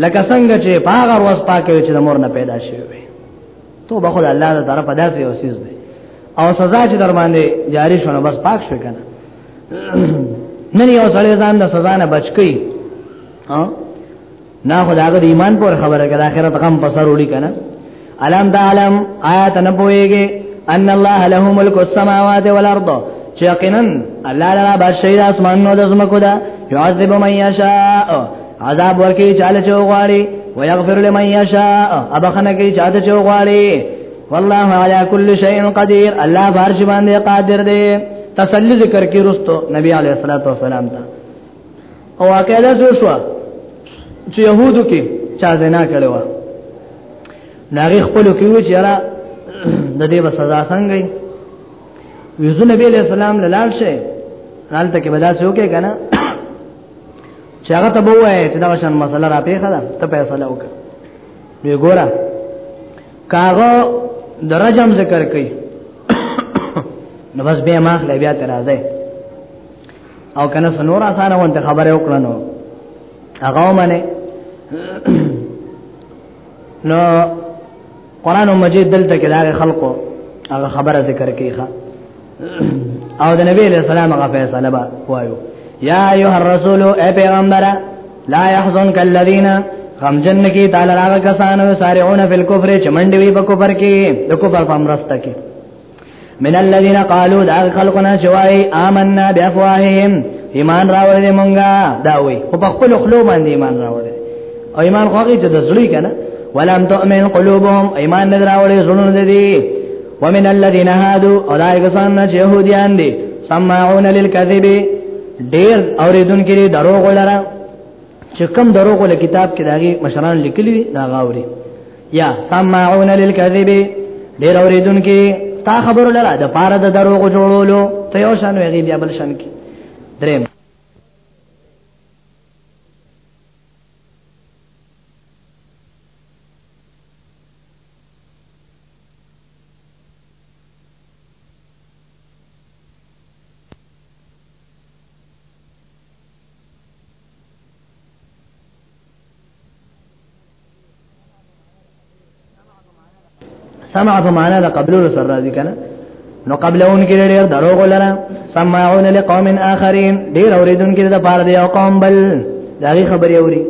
لکه څنګه چې پاغه ورځ پاکه چې د مور نه پیدا شوې توبه خدای الله تعالی طرف داسې اوسېز دی او سزا چې در باندې جاری شونه بس پاک شو کنه نن یو سړی ځان د سزا نه بچ کی نه خدای د ایمان پر خبره کړه اخرت غم پسر وړي کنه الم تعلم آیات نه پويږي ان الله له ملک السماوات والارض یقینا الله لرا بادشاہی اسمان نو د زمکو دا يعذب من يشاء عذاب ورکی چاله چوغاړي ويغفر لمن يشاء ابخنه کی چاته چوغاړي والله على كل شيء قدير الله بارش باندې قادر دی تسلی ذکر کی رستو نبی علیہ الصلوۃ والسلام ته او واقعا دا څه شو چې يهودو کې چا زنا کړې و ناغي خپل کې و چې را د دې سزا څنګه وي ویزو نبی علیہ السلام لاله شه حالت کې بدا سو کې کنه چې هغه ته وایي چې دا شان مسله را پیښه ده ته فیصله وکړه وی ګوره کاغه درجم ذکر کوي نو بس به ماخ لبیا ترازه او کنه سنور اسانه وانت خبره وکړنو هغه منه نو قران مجید دلته کې دا خلقو هغه خبره ذکر کیخه او د نبی له سلام هغه فیصله با وایو یا ایه الرسول اے پیغمبر لا يحزنك الذين غم جن کی تعالی راغ کسانو سارعون فی الكفر چمنډوی په کفر کې د کفر په مرسته کې من الذين قالوا دا خلقنا جوای آمنا بافواههم ایمان راوړل مونږه دا وی خو په خپل خلو باندې ایمان راوړل او ایمان خوږی چې د زړی کنه ولم تؤمن قلوبهم ایمان نه راوړل زړونه دي ومن الذين هادو اولئک سنن يهوديان دي سمعون للكذب ډیر اوریدونکو دي دروغ لره چې کم دروغ له کتاب کې داږي مشران لیکلي دا غاوري یا سمعون للکذب ډیر اوریدونکو تا خبر لره د پاره د دروغ جوړولو ته یو شان ویږي بیا بل شان کی دریم سمع په معنا د قبلولو سره راځي کنه نو قبلون کې ډېر دروغ لره سمعون لقوم اخرين ډېر اوریدون کې د پاره دی او قوم بل داغي خبري اوري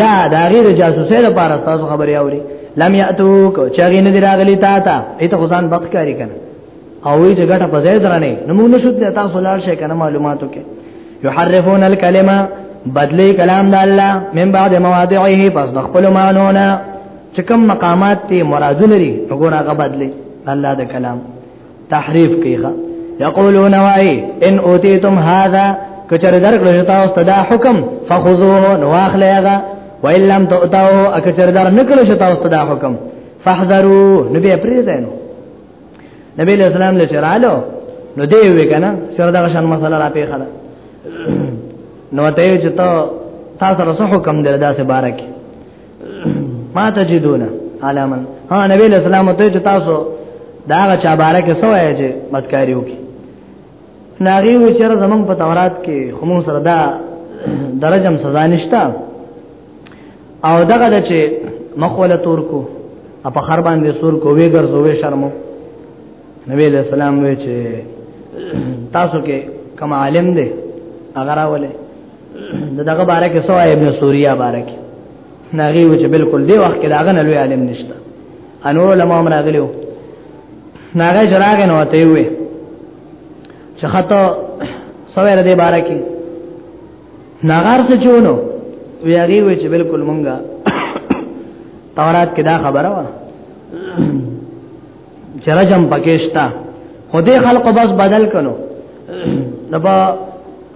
یا داغي د جاسوسي د پاره تاسو خبري اوري لم ياتوک چاغي نه دی راغلی تا ته ایت خدان بخکاری کنه او وی چې ګټه په ځای درنه نو موږ نشو ته تاسو لار شي کنه معلوماتو کې یحرفون الکلمه بدلی کلام د الله من بعد مواضعه پس د خپل مانونه چې کوم مقامات ته مراد لري وګوره هغه بدلی الله د کلام تحریف کیږي یقولون وای ان اوتیتم هذا کچر درکړو شتا او صدا حکم فخذوه نواخلغه وان لم تؤتوه اکچر در نکړو شتا او صدا حکم فاحذروا نبی پریزنو نبی له سلام له چرالو نو دی وی کنه سره دا شان مسله را پیښه ده نو ته چې تا تاسو سره څه حکم دی دا سه بارک ما ته جدونه علامن ها نبی له سلام ته چې تاسو دا چا بارک سوای چې مدکاری وکي ناغي وی چې زمون په تورات کې خمو سره دا درجم سزا نشته او دغه د چې مخوله تور کو په خر باندې سور کو وی ګرځوي شرمو نبی علیہ السلام وی چې تاسو کې کوم عالم دی هغه راولې دغه باره کې سوای ابن سوریا باره کې ناغي و چې بالکل دی وخت کې داغه نه لوی عالم نشته انور علماء هم راغلیو ناغه جراغ نه وته وي چې خطا سوای ردی باره کې ناغار څه چونو وی هغه وی چې بالکل مونږه تورات کې دا خبره و چې رجم پکېشتا خو دې خلکو بس بدل کړو نو په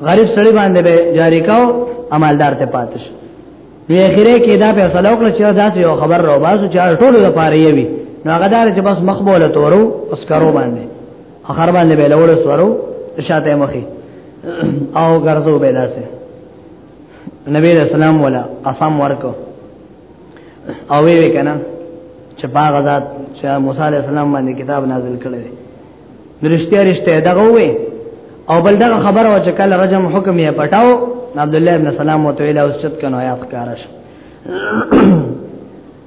غریب سړي باندې به جاری کاو عملدار ته پاتش نو اخیره کې دا په فیصله وکړه چې دا یو خبر راو باسو چې ټولو لپاره یې وي نو هغه دار چې بس مخبوله تورو اسکرو باندې اخر باندې به لوړ سورو شاته مخي او ګرځو به داسه نبی رسول الله ولا قسم ورکو او وی کنه چې باغ ذات چې موسی عليه السلام باندې کتاب نازل کړي درشته رشته دغه وې او بل دغه خبر او چې کله رجم حکم یې پټاو عبد الله ابن سلام او تعالی اوس چت کنه آیات کارش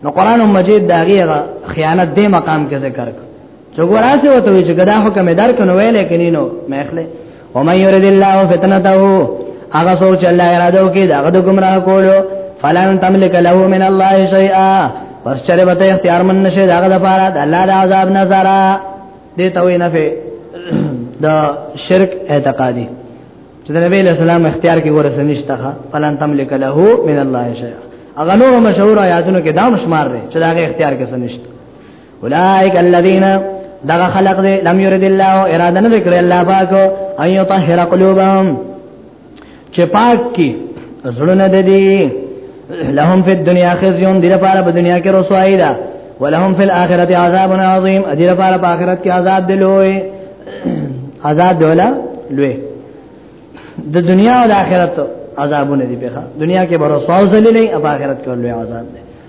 نو قران مجید داغه خیانت دې مقام کې ذکر کړ چې ګوراسه وته چې ګدا حکم دار کنه ویلې کینینو مخله او مې یرید الله فتنته هغه سوچ الله اراده وکي داغه د گمراه کولو فلن تملک له من الله شیئا پس چرې به اختیار من نشه داغه د پاره د الله د عذاب نظر دې ته وې نه فه د شرک اعتقادي چې د نبی له سلام اختیار کې ورسې نشته فلن تملک له من الله شیئا اغه نور مشهور آیاتونو کې دام شمار دي چې داغه اختیار کې سنشت اولائک الذین دا خلق دې لم یرید الله اراده نه وکړي الله پاک ان یطهر قلوبهم چې پاک کی زړونه دې لهم فی الدنیا خزي دې لپاره په دنیا کې رسوایی ده ولهم فی الاخرته عذاب عظیم دې لپاره په آخرت کې عذاب دی لوی عذاب دی ولا لوی د دنیا او د آخرت عذابونه دي په دنیا کې برسوال زلي نه په آخرت کې لوی عذاب دی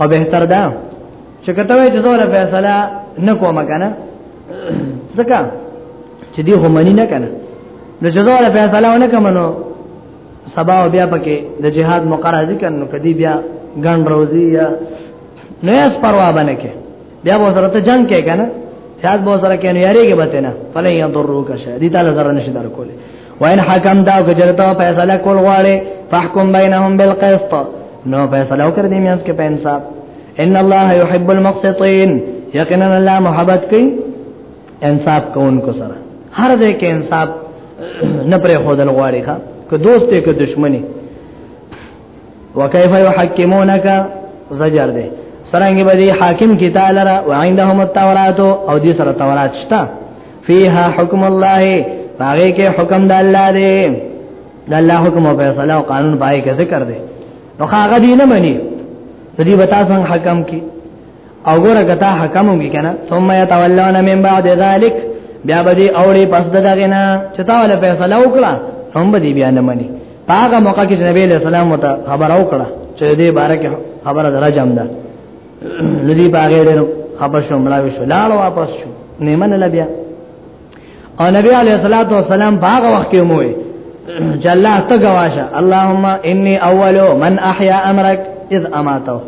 او به تر دا چې کته وې جزور فیصله نه کوم کنه ځکه چې دی هم نه کنه نو جزور فیصله نه کوم نو سبا بیا پکې د جهاد مقرره ذکر نو کدی بیا ګڼ روزي یا نه اس پروا باندې کې بیا به سره ته جنگ کې کنه شاید به سره کې نه یاري کې بته نه فلې یا ضرورو کا شه دي تعالی زره نشي در کوله وان حکم دا کجرته فیصله کول غواړي فحکم بینهم بالقسط نو فیصله وکړ دې میاس کې په انصاف ان الله يحب المقسطين یقینا الله محبت کوي انصاف کوونکو سره هر ځای کې انصاف نه پرې خودل غواړي ښا که دوست کې دښمني وکيف يحكمونك زجر ده سرنګ به دي حاکم کی تعالی را وعندهم التورات او دې سره تورات شته فيها حكم الله باغې کې حکم د الله دی د الله حکم او فیصله او قانون پای کې ذکر دی نو هغه دې نه مني دې بتا څنګه حکم کی او ګوره کتا حکم وګی کنه ثم يتولون من بعد ذلك بیا بدی اوړي پس دغه نه چتا ول فیصله وکړه هم بدی بیا نه مني هغه موقع کې نبی له سلام مت خبر او کړه چې دې بارک خبره درجم ده لدی باغې ډېر خبر شو ملاوي شو لاړ واپس شو نیمن لبیا او نبی علیہ الصلوۃ والسلام باغ وخت کې موي چې الله ته گواشه اللهم انی اول من احیا امرک اذ اماتو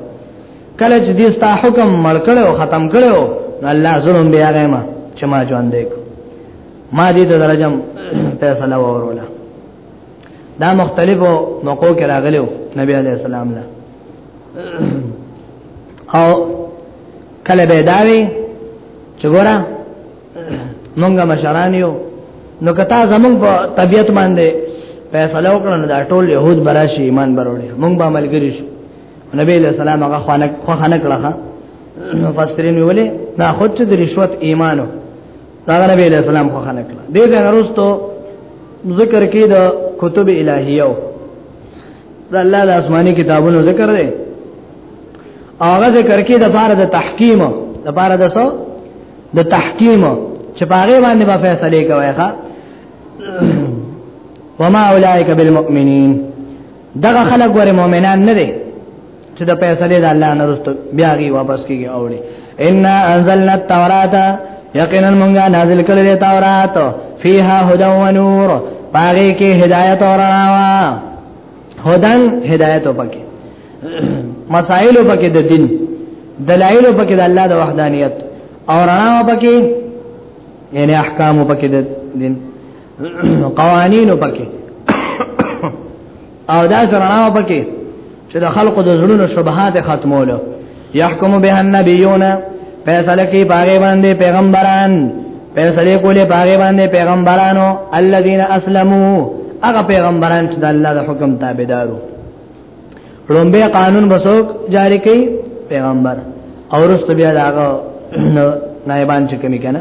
کله چې دې ستا حکم مړ کړو ختم کړو الله ظلم بیا غیما چې ما ژوند دیک ما دې د درجم فیصله وروله دا مختلفو موقعو کې راغلو نبی علی السلام له او کله به داوی چې ګورا مونږه مشران یو نو کتا زمون په طبیعت باندې فیصله وکړنه دا ټول يهود براشي ایمان بروړي مونږ به عمل کړی شو نبی علیہ السلام هغه خانک خو خانک لخوا مفسرین ویلي دا خود چې د رشوت ایمانو دا نبی علیہ السلام خو خانک لا دې ځای وروسته ذکر کې د کتب الہیو دا الله د آسماني کتابونو ذکر دی هغه ذکر کې د فار د تحکیم د فار د سو د تحکیم چې باغې باندې به فیصله کوي ښا وما اولئک بالمؤمنین دغه خلک ور مؤمنان نه دي چې د فیصله د الله نه رسته بیا غي واپس کیږي اوړي ان انزلنا التوراۃ یقینا مونږه نازل کړل د تورات فیها هدى و نور پاره کې هدایت او رڼا وا هدن هدایت پکې مسائل پکې د دین دلایل پکې د الله د وحدانیت او رڼا پکې یعنی احکام پکې د دین قوانینو پکې او دا سرناو پکې چې د خلقو د زړونو شبهات ختمولو يحكم به النبيون فیصله کوي باغې باندې پیغمبران فیصله کولې باغې باندې پیغمبرانو الذين اسلموا هغه پیغمبران چې د الله د حکم تابعدارو رومبه قانون بسوک جاری کوي پیغمبر اورست بیا داغه نایبان چې کمی کنه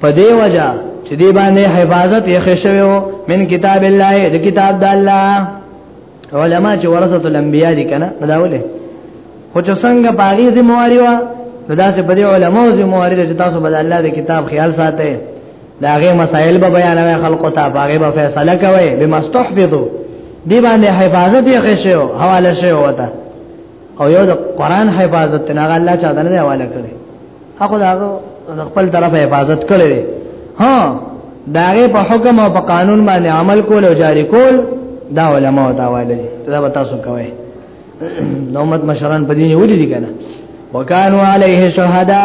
په دی وجه چې دی باندې حفاظت یې خښوي من کتاب الله د کتاب د الله علما چې ورثه الانبیاء دي کنه دا ولې خو چې څنګه پاغي ذمہواری وا دا چې په دې علماو ذمہواری ده چې تاسو به الله د کتاب خیال ساتئ دا هغه مسائل به بیانوي خلکو ته هغه به فیصله کوي بمستحفظو دی باندې حفاظت یې خښو حواله شوی وته او یو د قران حفاظت نه الله چا دنه دی حواله کړی هغه داغه خپل طرف حفاظت کړی دی ها داغه په حکم او په قانون باندې عمل کول او جاری کول دا علماء او داواله دي دا به تاسو کوی نومت مشران په دې ودی دي کنه وکانو علیه شهدا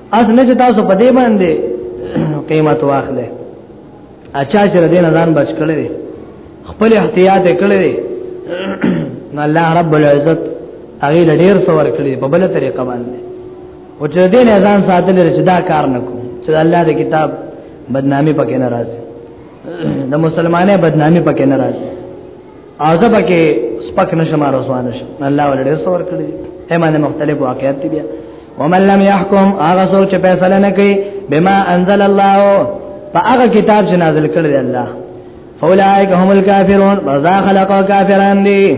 اس نه چې تاسو په دې باندې قیمت واخلې اچا چې دې نه ځان بچ کړی خپل احتیاط کړی نو الله رب العزت هغه لډیر سوور کړی په بل طریقه باندې او چې دې نه ځان ساتل چې دا کار نکو چې الله دې کتاب بدنامي پکې ناراض د مسلمانې بدنامي پکې ناراض عذاب کې سپک نشم رسوا نشم الله ولې سور کړی ایمان مختلف واقعات دي بیا ومن لم يحكم هغه څوک چې فیصله نه کوي بما انزل الله په هغه کتاب چې نازل کړی الله فاولائک هم الکافرون بذا خلق کافران دي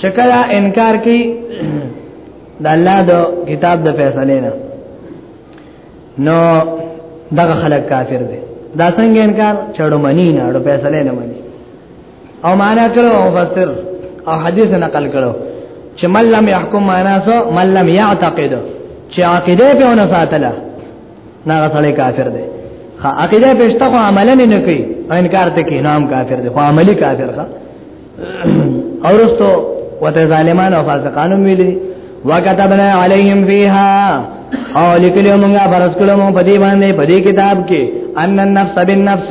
چې کله انکار کوي د الله د کتاب د فیصله نه نو دغه خلک کافر دي دا څنګه انکار چړو منی نه اړو فیصله نه منی او معنا کړو او فسر او حدیث نقل کړو چې من لم يحكم معنا سو من لم يعتقد چې عقیده په ونه ساتله نه غسړې کافر دی خا عقیده په شته خو عمل نه کوي انکار ته کې نام کافر دی خو عملی کافر ښا اورستو وته ظالمان او فاسقانو ویلي وکتبنا علیهم فیها او لیکلو موږ برس کلو په دې باندې په دې کتاب کې ان النفس بالنفس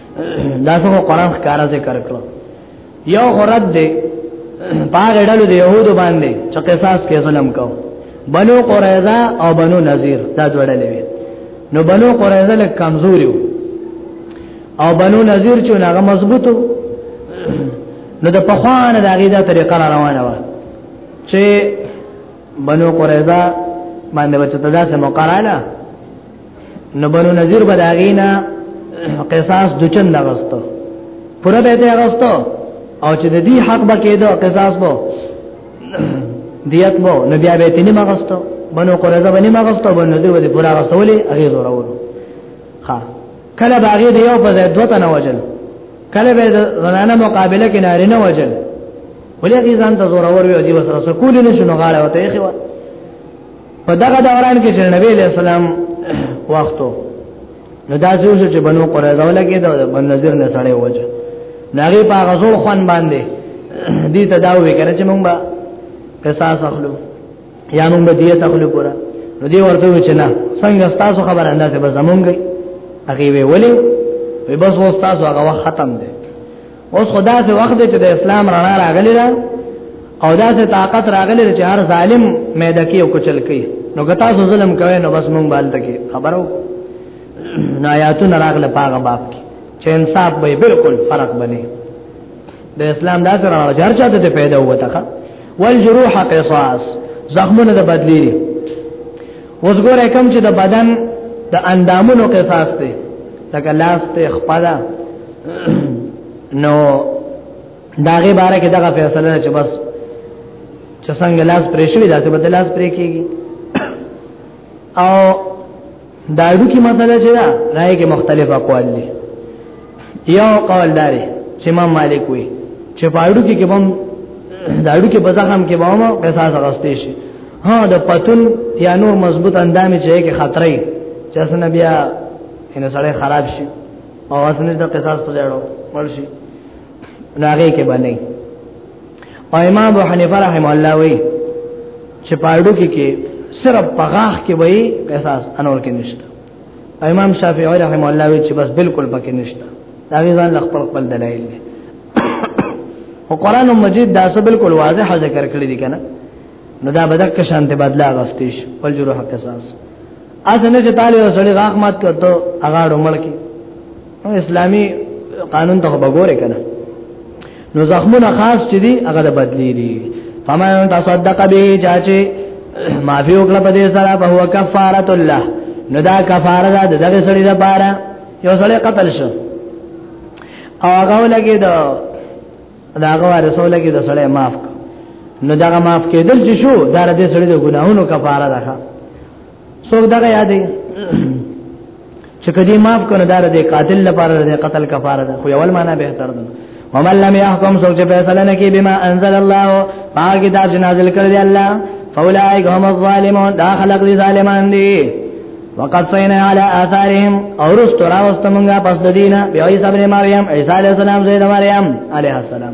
دا څنګه قران ښکارا ذکر کړو یو غرض دی پاګ ډلو دی يهود باندې چې قصاص کې ظلم کو بنو قریظه او بنو نذیر دا ډلې وي نو بنو قریظه لک کمزوري او بنو نذیر چې هغه مضبوطو نو د پخوانه د غیدا طریقه روانه و چې بنو قریظه باندې وچ تدا سه مقراله نو بنو نذیر بداغینا قصاص دچن لغستو پوره به ته غستو او چې د دې حق به کېدو قصاص بو دیت بو نو بیا به تینه مغستو بنو قریظه باندې مغستو بنو نذیر باندې پوره غستولې هغه زور ورو ها کله باغې دی یو په ځای دوته نه وجل کله به زنانه مقابله کې نارینه وجل ولې دې ځان ته زور اور وي او دې وسره سکول نه شنو غاړه وته یې خو په دغه دوران کې چې نبی له سلام وختو نو دا څه چې بنو قریظه ولګي دا بن نظر نه سړی وځه ناغي په غزور خوان باندې دې ته دا وې کنه چې مونږ به قصاص اخلو یا مونږ به دیت اخلو پورا نو دې ورته و چې نه څنګه تاسو خبر اندازې به زمونږ هغه وی ولې وی بس وستاسو هغه ختم دی اوس خدا سے وخت چې د اسلام رڼا راغلی را او دا سے طاقت راغلی چې هر ظالم میده کې او کچل کوي نو ګتا سو ظلم کوي نو بس مونږ بالته کې خبرو نو آیاتونه راغله پاغه باب کې چې انصاف به بالکل فرق بني د اسلام دا سره راځر چاته ته پیدا وته والجروح قصاص زخمونه د بدلی اوس ګوره کوم چې د بدن د اندامونو قصاص دی لکه لاس ته خپل نو داغه باره کې دغه فیصله چې بس چې څنګه لاس پرې شوی دا ته بدل لاس پرې کیږي او دایو کی مسله چې دا راي کې مختلف اقوال دي یو قول داري چې امام مالک وي چې پاړو کې کوم داړو کې بزخم کې باومه قصاص غستې شي ها د پتون یا نور مضبوط اندامي چې کې خطرې چې اسنه بیا ان سره خراب شي او اسنه د قصاص په ځای ورو مرشي ناګه کې باندې او امام ابو حنیفه رحم الله وی چې پاړو کې کې صرف پغاخ کې وای قصاص انور کې نشته امام شافعی رحم الله وی چې بس بالکل پکې نشته دا ځان لغ پر خپل دلایل دي او قران مجید دا څه بالکل واضح ذکر کړی دي کنه نو دا بدک شانته بدلا غستیش ول جروح قصاص اذن چې تعالی رسول غاخ مات کړه ته اغاړو ملکی نو اسلامی قانون ته وګوره کنه نو زخمونه خاص چې دي هغه د بدلی دي فمن تصدق به چاچه معافی وکړه په دې سره په هو کفاره الله نو دا کفاره ده دغه سړي د پاره یو سړی قتل شو او هغه لګي دا دا هغه رسول لګي دا سړی معاف نو دا معاف کېدل چې شو دا د سړي د ګناهونو کفاره ده څوک دا یادې چې کدی معاف کړه دار دې قاتل لپاره دې قتل کفاره ده خو اول معنا به تر ده ومن لم يحكم سوچ فیصله نکي بما انزل الله پاک کتاب نازل کړ دې الله فاولائک هم الظالمون دا خلق دي ظالمان دي وقد صينا على آثارهم اور استرا واستمنگا پس دینه بیا عیسی ابن مریم عیسی علیہ السلام زید مریم علیہ السلام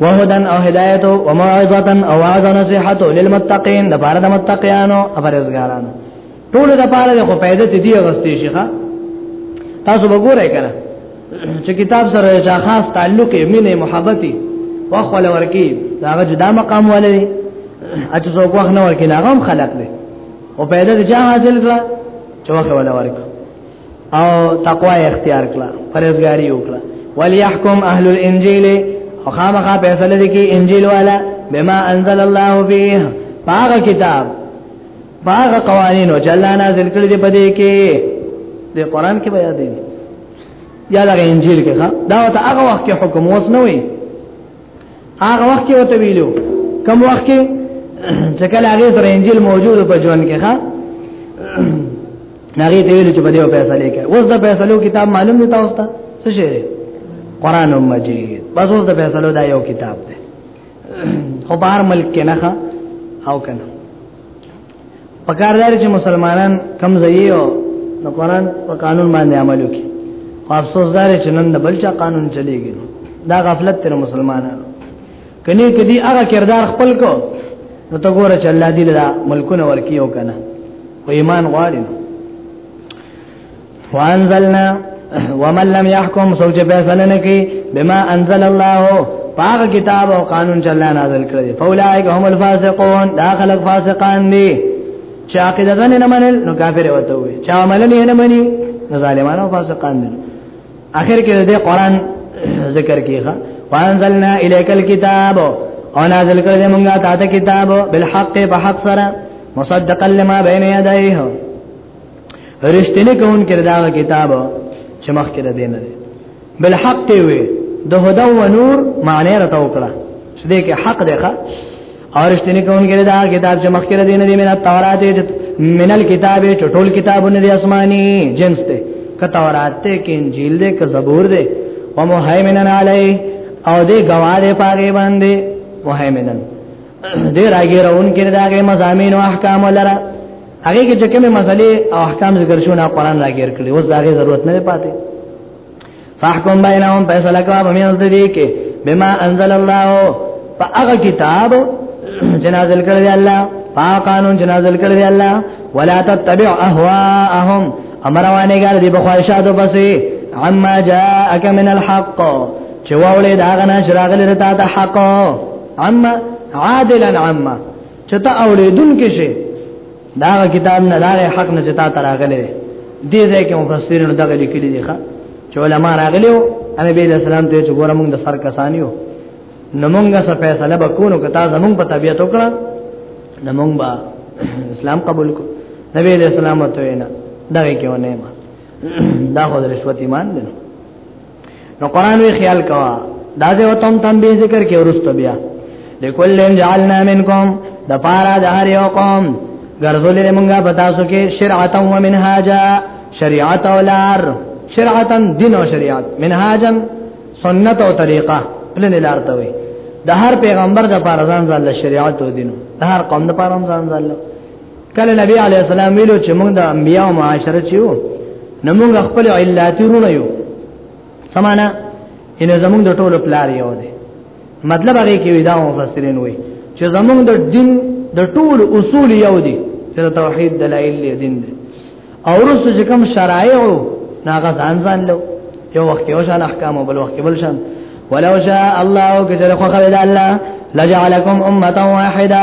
وهدى او هدايت وموعظه او وعظ نصيحت للمتقين د بار د متقيانو ابرزګارانو ټول د بار د خو پیدا ته دی غستې شيخه تاسو وګورئ کنه چې کتاب سره چا خاص تعلق مینه محبتي واخول ورکی داغه جدا مقام ولري اته زه کوخ نه ورکی هغه هم خلق دی او پیدا د جا حاصل کړه چې واخول ورکی او تقوا اختیار کړه پرهیزګاری وکړه وليحكم اهل الانجيل او خامخا فیصله دي کې انجیل والا بما انزل الله فيه باغ کتاب باغ قوانینو چې الله نازل کړی دی په دې کې د قران کې بیا دی یا د انجیل کې دا ته هغه وخت کې حکم اوس نه وي هغه وخت کې وته ویلو کوم وخت کې چې کله هغه سره انجیل موجود په ژوند کې ښا ناغي ته ویل چې په دې فیصله کې اوس د فیصلو کتاب معلوم دی تاسو ته څه شي قران مجید بس اوس د فیصلو دا یو کتاب دی خو بهر ملک کې نه او کنه پکار دی چې مسلمانان کم ځای او نو قران په قانون باندې عمل وکړي خو افسوس دا چې نن د بلچا قانون چلیږي دا غفلت تر مسلمانانو کني کدي هغه کردار خپل کو نو ته ګوره چې الله دې لا ملکونه ورکیو کنه و ایمان غواړي وانزلنا ومن لم يحكم سوچ فیصله نه کوي بما انزل الله پاک کتاب او قانون چې الله نازل کړی فاولائک هم الفاسقون دا خلق فاسقان دي چې عقیده نه منل نو کافر وته وي چې عمل نه مني نو ظالمانو فاسقان دي اخر کې د قران ذکر کیږي وانزلنا الیک الكتاب او نازل کړل موږ ته ته کتاب بالحق په حق سره مصدقا لما بین یدیه رښتینی کون کړه دا کتاب چې مخکې ده دینه بالحق وی د هدا و نور معنی راته وکړه چې دې کې حق ده اورشتنی کون کې دا کتاب چې مخکې دین دی من تورات من الكتاب ټول کتابونه دی آسماني جنس ته کتورات ته کې انجیل دې ک زبور دې ومهیمنن علی او دې گواهه پاګې باندې وهیمنن دې راګیرون کې دا کې مزامین او احکام لره هغه کې چې کومه مسلې او احکام ذکر شو نه قران راګیر کړي اوس دا غي ضرورت نه پاتې فاحکم بینهم فیصله کوا په مینځ دې کې بما انزل الله فاغه کتاب جنازل کړی دی الله فا قانون جنازل کړی دی الله ولا تتبع اهواهم امر وانه ګر دی په خواهشاتو پسې عما جاءك من الحق چې واولې دا غنا شراغل رتا ته حق عما عادلا عما چته اولې دن کې شي دا کتاب نه دا حق نه چتا تراغله دې ځای کې مفسرینو دغه لیکلي دي ښا چې علما راغلي او نبی له سلام ته چې ګوره موږ د سر کسانیو نو موږ څه فیصله وکونو کته زموږ په طبيعت وکړه نو موږ با اسلام قبول کو نبی له سلام ته نه دغه کې ونه ما دا خو د رشوت ایمان دی نو قران وی خیال کوا دا دې وتم تم به ذکر کې ورستو بیا لکلن جعلنا منکم د پارا د هر یو قوم ګرځولې مونږه پتا سو کې شرعتا و منهاجا شریعت او لار شرعتا دین او شریعت منهاجا سنت او طریقه پلن لار ته وي د هر پیغمبر د پارا ځان ځل شریعت او دین د هر قوم د پارا ځان ځل کله نبی علی السلام ویلو چې موږ د انبیانو معاشره چیو نو موږ خپل علاتي رونه یو سمانا ان زموږ د ټولو پلار یو دی مطلب هغه کې ودا مفسرین وای چې زموږ د دین د ټولو اصول یو دی چې توحید دلایل دین دی او رسو چې کوم شرایع ناغه ځان ځان له یو وخت یو شان احکام او بل وخت بل شان ولو شاء الله کجره خو خلد الله لجعلکم امه واحده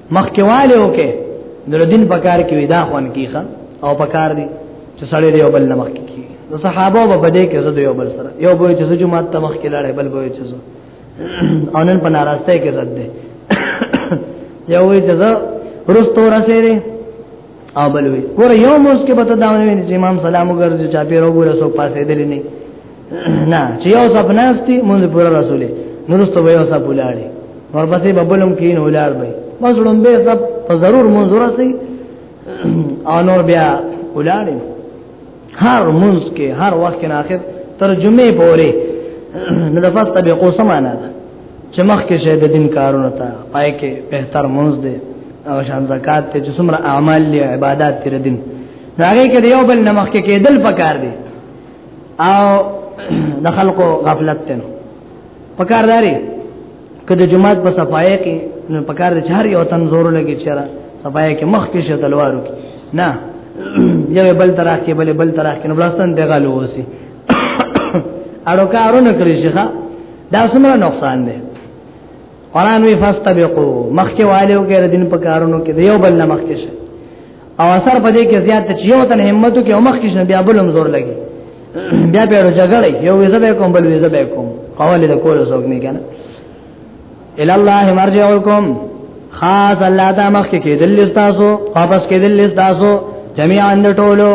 مخکواله وکي نو دین په کار کې ودا خوان کیخه او په کار دي چې سړی دی بل نه مخ کی نو صحابه په بده کې زده یو بل سره یو به چې جمعه ته مخ کې لاړې بل به چې او نن په ناراسته کې زده دی یو وی چې زه ورستو رسېره او بل وی ګور یو موس کې به ته دا ونی چې امام سلام وګرځي چا پیرو ګور سو پاسې دلی نه نه چې یو صف ناشتي مونږ پورا رسولې نورسته به یو صف ولاړې ورپسې ببلم کین ولاړ به بس لومبه صف ته ضرور مونږ ورسې او نور بیا ولاړې هر مونږ کې هر وخت کې اخر ترجمه پورې نه د فاست به قسمه نه چې مخ کې شه د دین کارونه تا پای کې بهتر مونږ دې او شان زکات ته چې څومره اعمال له عبادت تر دین راغی کې یو بل نمخ کې کېدل پکار دي او د خلکو غفلت ته نو پکار داري کله جمعات په صفای کې نو پکار د چار یو تن زور لګي چې را صفای کې مخ کې شه تلوارو کې نه یو بل طرح کې بل بل طرح کې نو بلستان دی غالو وسی اړو کارونه کړی شيخه دا څومره نقصان دی قران وی فاستبقوا مخکې والو کې د دین په کارونو کې یو بل نه مخکې شه او اثر په دې کې زیات چې یو تن همتو کې اومخ کې بیا بلم زور لګي بیا په اړه جګړه یو ویزه به کوم بل ویزه به کوم قواله د کول څوک نه کنه ال الله مرجعکم خاص الله تا مخ کې کېدل تاسو واپس کېدل تاسو جميعا د ټولو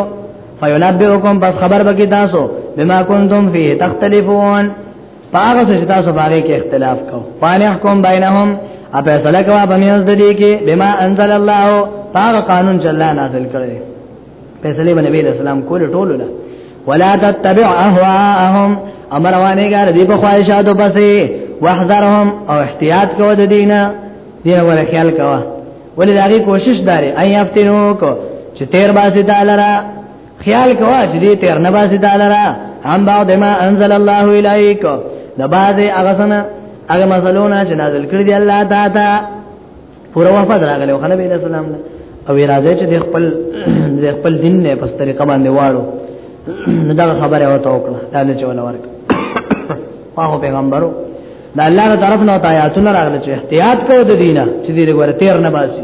فینبئکم بس خبر بکی تاسو بما کنتم فی تختلفون پاغه چې تاسو باندې کې اختلاف کو پانه حکم بینهم ا فیصله کوا بمیاز د دې کې بما انزل الله پاغه قانون چې الله نازل کړی فیصله باندې نبی اسلام کول ټول له ولا تتبع اهواهم امر وانه ګار دې په خواهشاتو پسې واحذرهم او احتیاط کو د دینه دې ور خیال کوا ولې داغي کوشش داري اي افتنو کو چې تیر باسي تعالی را خیال کوا چې دې تیر نه باسي تعالی را هم باو دما انزل الله الیک د باز هغه سنه هغه مسلونه چې نازل کړی دی الله تعالی پورا وفد راغلی خو نبی رسول الله او راځي چې خپل خپل دین نه پس طریقه باندې واړو دا خبره وته وکړه تعالی چې ولا ورک پاو پیغمبرو دا الله تعالی طرف نه آیاتونه راغلي چې احتیاط کوو د دینه چې دې ګوره تیر نه باسي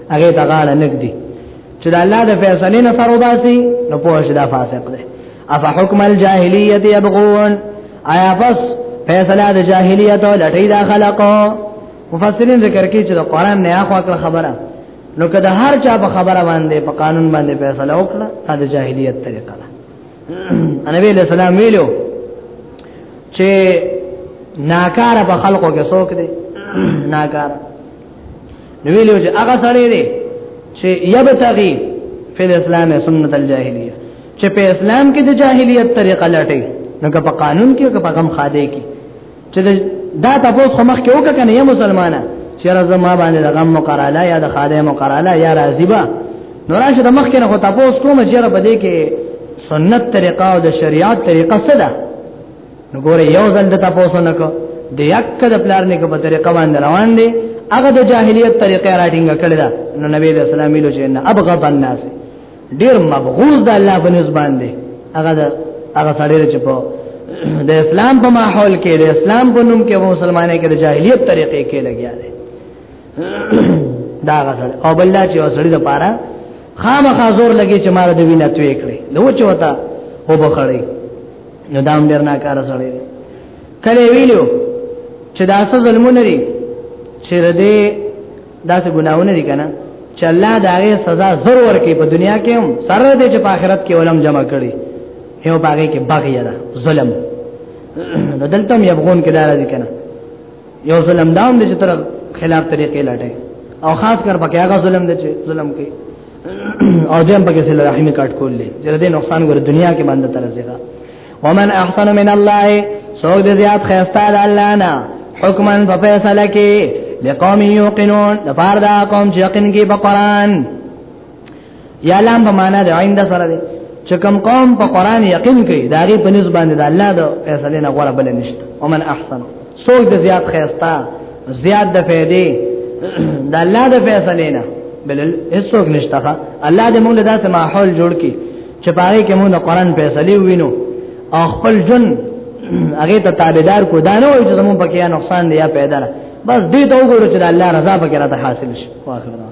هغه ته غاړه نګدي چې د الله د فیصلې نه سره وباسي نو پوه شي دا فاسق دی اف حکم الجاهلیت یبغون آیا پس فیصله د جاهلیت او لټی دا خلقو مفسرین ذکر کوي چې د قران نه اخوا کړ خبره نو کده هر چا په خبره باندې په قانون باندې فیصله وکړه دا د جاهلیت طریقه ده نبی له سلام ویلو چې ناکاره په خلقو کې څوک دی ناکاره نو ویلو چې هغه سړی دی چې یبتغي فی الاسلام سنت الجاهلیه چې په اسلام کې د جاهلیت طریقه لټي نو که په قانون کې که په غم خاده کې چې دا تاسو خو مخ کې وکړه کنه یا مسلمانه چې راځه ما باندې د غم مقراله یا د خاده مقراله یا راضی با نو راشه د مخ کې نه خو تاسو کوم چې را بده کې سنت طریقه او د شریعت طریقه څه ده نو ګوره یو ځل د تاسو نه کو د یک د پلار نه کو په طریقه باندې روان دي هغه د جاهلیت طریقه راټینګ کړل دا نو نبی له سلام ویلو چې نه ابغض الناس ډیر مبغوض د الله په نسبت باندې هغه هغه سړی چې په د اسلام په ماحول کې د اسلام په نوم کې مسلمانانه کې د جاهلیت طریقې کې لګیا دي دا غسل او بل دا چې وسړي د پاره خامخا زور لګي چې مار د وینې توې کړې نو چې وتا وبخړې نو دام ډیر ناکار سره کله ویلو چې دا څه ظلمونه دي چې ردې دا څه ګناونه دي کنه چې الله دا غي سزا زر ورکي په دنیا کې هم سره دې چې په آخرت کې ولم جمع کړي یو باغې کې بغي ده ظلم نو دلته هم یبغون کې دار دي کنه یو ظلم داوم دې چې تر خلاف طریقې لاټه او خاص کر پکې هغه ظلم دې چې ظلم کوي او دیم پکې سره رحم کټ کولې چې دې نقصان ګور دنیا کې باندې تر زیږه ومن احسن من الله سوګ دې زیات خیرسته د الله نه حکمن په فیصله کې لقوم یوقنون د پاره دا قوم چې یقین کې په قران یا لام په معنا د عین د سره دی چې کوم قوم په قران یقین کوي دا غي په نسبت باندې د الله د فیصله نه غوړه بل نشته ومن احسن څوک د زیات خیستا زیات د فائدې د الله د فیصله نه بل هیڅوک نشته الله دې موږ داسې ماحول جوړ کړي چې پاره کې موږ د قران فیصله وینو او خپل جن هغه ته تابعدار کو دا نه وي چې زموږ پکې نقصان دی یا پیدا نه بس دې ته وګورو چې الله رضا پکې راته حاصل شي واخره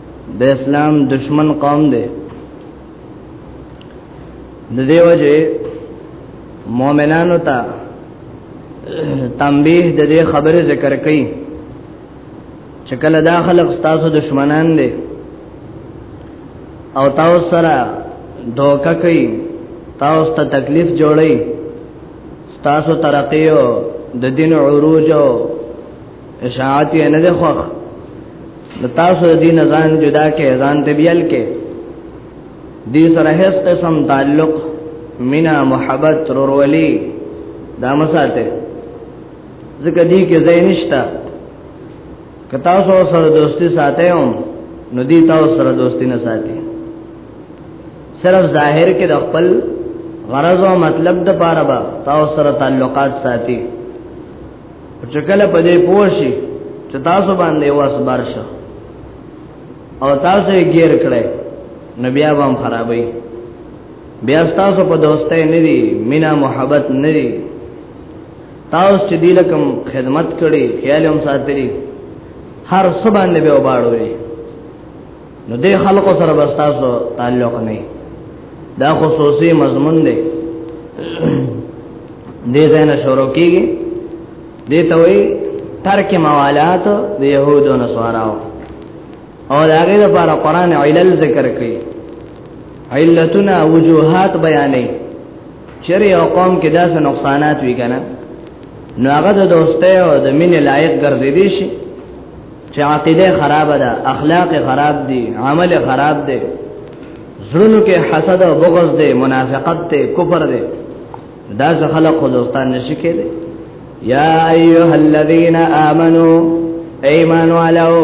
د اسلام دشمن قوم دی د دیو جه مؤمنانو ته تنبیه د دې خبره ذکر کړي چې کله دا خلق ستاسو دشمنان دي او تاسو سره دوکه کوي تاسو ته تکلیف جوړي تاسو ترقیو د دین عروج او اشاعت یې نه ده خوخ د تاسو د دین ځان جدا کې ځان ته بیل کې دې سره هیڅ قسم تعلق مینا محبت رورولي دا مساته ځکه دې کې ځای نشتا که تاسو سره دوستی ساتي هم نو دې تاسو سره دوستی نه ساتي صرف ظاهر کې د خپل غرض او مطلب د پاره با تاسو سره تعلقات ساتي چې کله په دې پوښي چې تاسو باندې واس برشه او تاسو یې غیر کړئ نو بیا هم خرابې بیا تاسو په دوستۍ نه دي مینا محبت نه دي تاسو چې دی لکم خدمت کړي خیال هم ساتلی هر څه باندې به وباړوي نو دې خلکو سره بستاسو تعلق نه دا خصوصي مضمون دی دې زنه شروع کیږي دې ته وی ترک موالات د يهودو نصاراو او دا غي لپاره قران علل ذکر کوي علتنا وجوهات بیانې چیرې یو قوم کې داسې نقصانات وی کنه نو هغه د دوستۍ او د مینې لایق ګرځې دي شي چې عقیده خراب ده اخلاق خراب دي عمل خراب دي زړونو کې حسد او بغض دي منافقت دي کفر دي دا ځه خلق دوستان نشي کېدي یا ایها الذین آمنو ایمان والو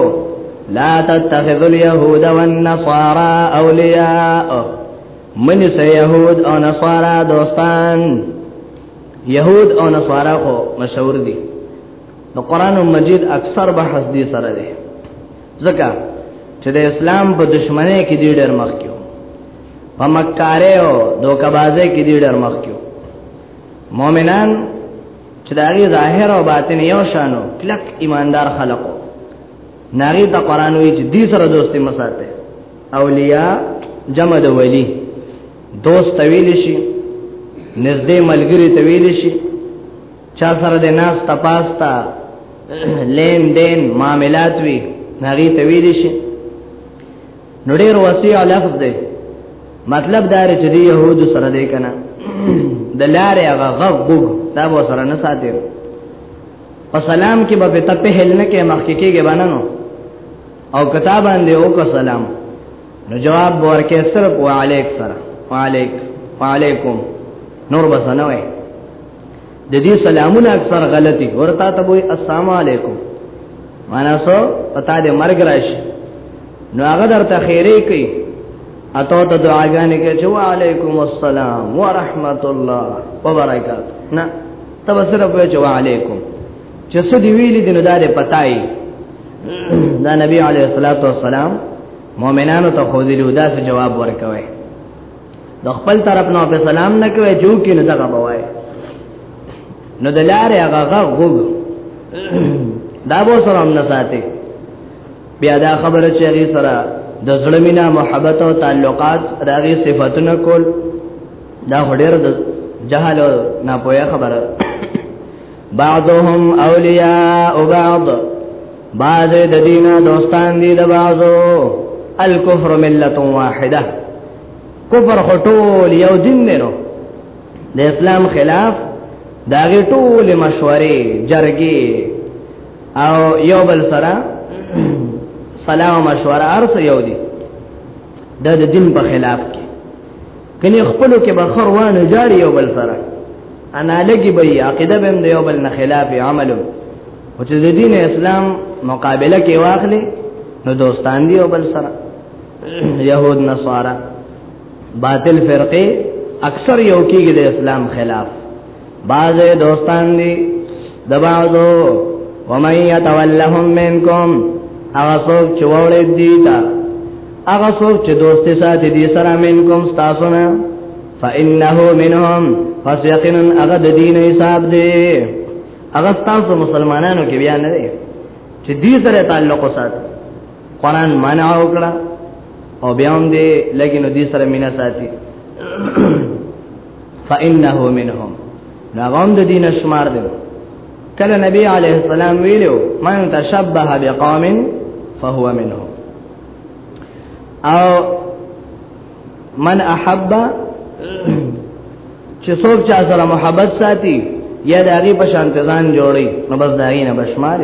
لا تتخذوا اليهود والنصارى اولیاء من سه يهود او نصارا دوستان يهود او نصارا خو مشهور دي نو قران مجید اکثر بحث دی سره دی ځکه چې د اسلام په دشمنه کې دی ډېر مخ کیو په مکاره او دوکبازه کې دی ډېر مخ کیو مؤمنان چې دغه ظاهر او باطن یو شانو کلک ایماندار خلقو ناری ته قران وی چې دې سره دوستي مساته اولیاء جمع د ولی دوست ویل شي نزدې ملګری ته ویل شي چا سره د ناس تپاستا لین دین معاملات وی نغی ته ویل شي نو ډیر وسیع لفظ دی مطلب دا رې چې يهود سره دی کنه د لارې هغه غوګ دا به سره نه ساتي په سلام کې به ته په هل نه کې مخکې کېږي بنانو او کتاب باندې او کو سلام نو جواب ورکې صرف وعليک سره وعليک وعليکم نور بسنوي د دې سلامونه اکثر غلطي ورته ته وي السلام علیکم معنا سو پتا دې مرګ راشي نو هغه درته خیره کوي اته ته دعاګانې کوي چې وعلیکم السلام ورحمت الله وبرکات نه تب سره په چې وعلیکم چې څه دی ویلي دې نه دارې پتاي دا نبی علیه الصلاۃ والسلام مؤمنانو ته خو دې له داسې جواب ورکوي د خپل طرف نو په سلام نه کوي جو کې نه دغه بوای نو د لارې هغه غوګ دا به سره هم نه ساتي بیا دا خبره چې هغه سره د ظلمینا محبت او تعلقات داغي صفاتونه کول دا هډیر د جهل او ناپوهه خبره بعضهم اولیاء بعض بعض د دینه دوستان دي د بعضو الکفر ملت واحده کفر خټول یو دین نه نو د اسلام خلاف داغه ټول مشورې جرګې او یو بل سره سلام مشوره ارس یو دي د دین په خلاف کې کني خپل کې به خروانه جاری یو بل سره انا لګي به عقیده به د یو بل نه خلاف عملو او چې د دین اسلام مقابله کې واخلې نو دوستان دی یو بل سره يهود نصارا باطل فرقه اکثر یو کېږي د اسلام خلاف بعض دوستان دی د بعضو ومن يتولهم منکم هغه څوک چې وړي دي تا هغه څوک چې دوستي ساتي دي سره منکم تاسو نه فانه منهم پس یقینا هغه د دین حساب دی هغه تاسو مسلمانانو کې بیا نه دی چې دې سره تعلق وسات قرآن منع وکړه او بیا هم دې لګینو دې سره مینا ساتي فانه منهم ناغم د دین شمار دی کله نبی علیه السلام ویلو من تشبه بقوم فهو منهم او من احب چې څوک چا سره محبت ساتي یا د هغه په شان ځان جوړي نو بس دا یې نه بشمار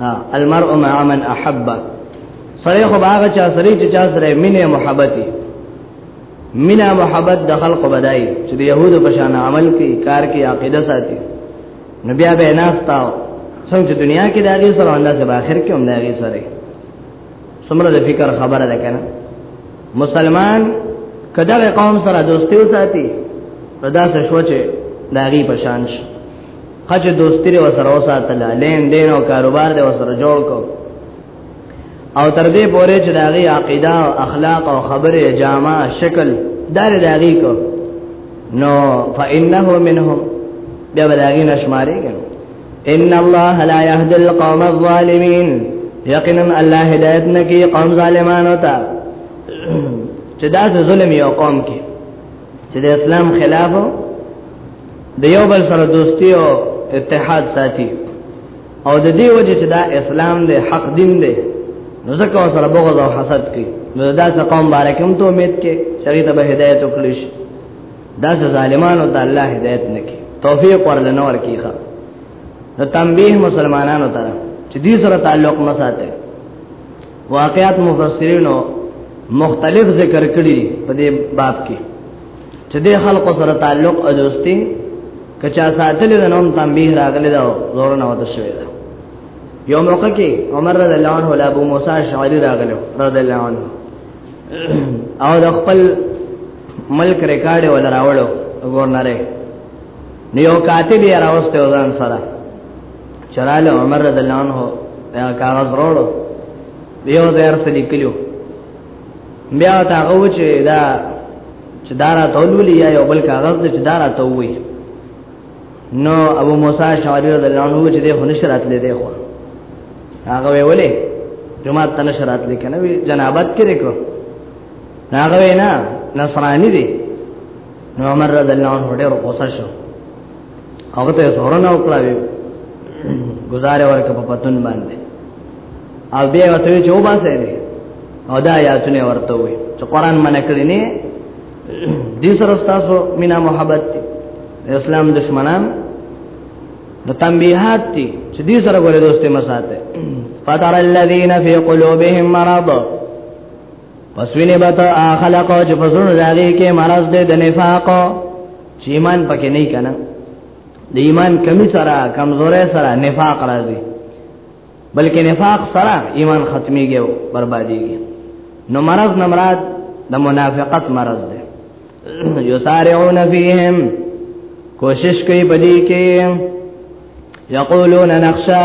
ها المرء مع من احب سره خو باغ چا سره چې چا سره مینه محبتي مینا محبت د خلق بدای چې د يهودو په شان عمل کوي کار کوي عقیده ساتي نو بیا به ناستاو څنګه دنیا کې د هغه سره الله سبحانه اخر کې هم د هغه سره سمره د فکر خبره ده کنه مسلمان کدا قوم سره دوستي وساتي ردا سره شو چې داغي پشان شي خچ دوستي له وسره وساتله لین دین او کاروبار د وسره جوړ کو او تر دې پورې چې داغي عقیده او اخلاق او خبره جامه شکل دار داغي کو نو فإنه منهم بیا بداغي نشماري کنه ان الله لا يهدي القوم الظالمين یقینا الله هدایت نکي قوم ظالمانو ته چې دا ظلم یو قوم کې چې د اسلام خلاف د یو بل سره دوستي او اتحاد ساتي او د دې وجه چې دا اسلام دی حق دین دی نو ځکه سره بغض او حسد کوي نو دا څه قوم بارکم ته امید کې شریعت به هدایت وکړي دا څه ظالمانو ته الله هدایت نکي توفیق ورلنه ورکیخه نو تنبیه مسلمانانو ته چې دې سره تعلق مساته واقعات مفسرینو مختلف ذکر کړی په دې باب کې چې د خلکو سره تعلق او دوستي کچا ساتل د نوم تنبیه راغلی دا زور نه وته شوی دا یو موقع کې عمر رضی الله عنه له ابو موسی شعری راغلو رضی الله عنه او د خپل ملک ریکارډ ول راوړو ګورنره نیو کاتب یې راوسته ځان سره چراله عمر رضی الله عنه کاغذ وروړو یو ځای سره لیکلو بیا تا غو چې دا چې دارا تولولې یا یو بل کاغذ چې دارا تووي نو ابو موسی شعری رضی الله عنه چې د هنشرات لې دی خو هغه ویولې جمعه تنشرات لې کنه وی جنابت کې دیکھو هغه وینا نصرانی دی نو عمر رضی الله عنه ډېر غوسه شو هغه ته زورنه وکړه وی گزاره ورکه په پتون باندې او بیا وته چې و باسه دي او دا آیاتونه ورته وي چې قران منع کړی نه دې سره تاسو مینا محبت دي اسلام دشمنان د تنبيهات دي چې دې سره ګوره دوستي مساته فتر الذين في قلوبهم مرض پس وینه به ته خلق چې په زړه داږي کې مرز دې د نفاق چې ایمان پکې نه کنا د ایمان کمی سره کمزورې سره نفاق راځي بلکې نفاق سره ایمان ختميږي او برباديږي نو مرز نمراد د منافقت مرز دی یسارعون فیهم کوشش کوي بدی کې یقولون نخشا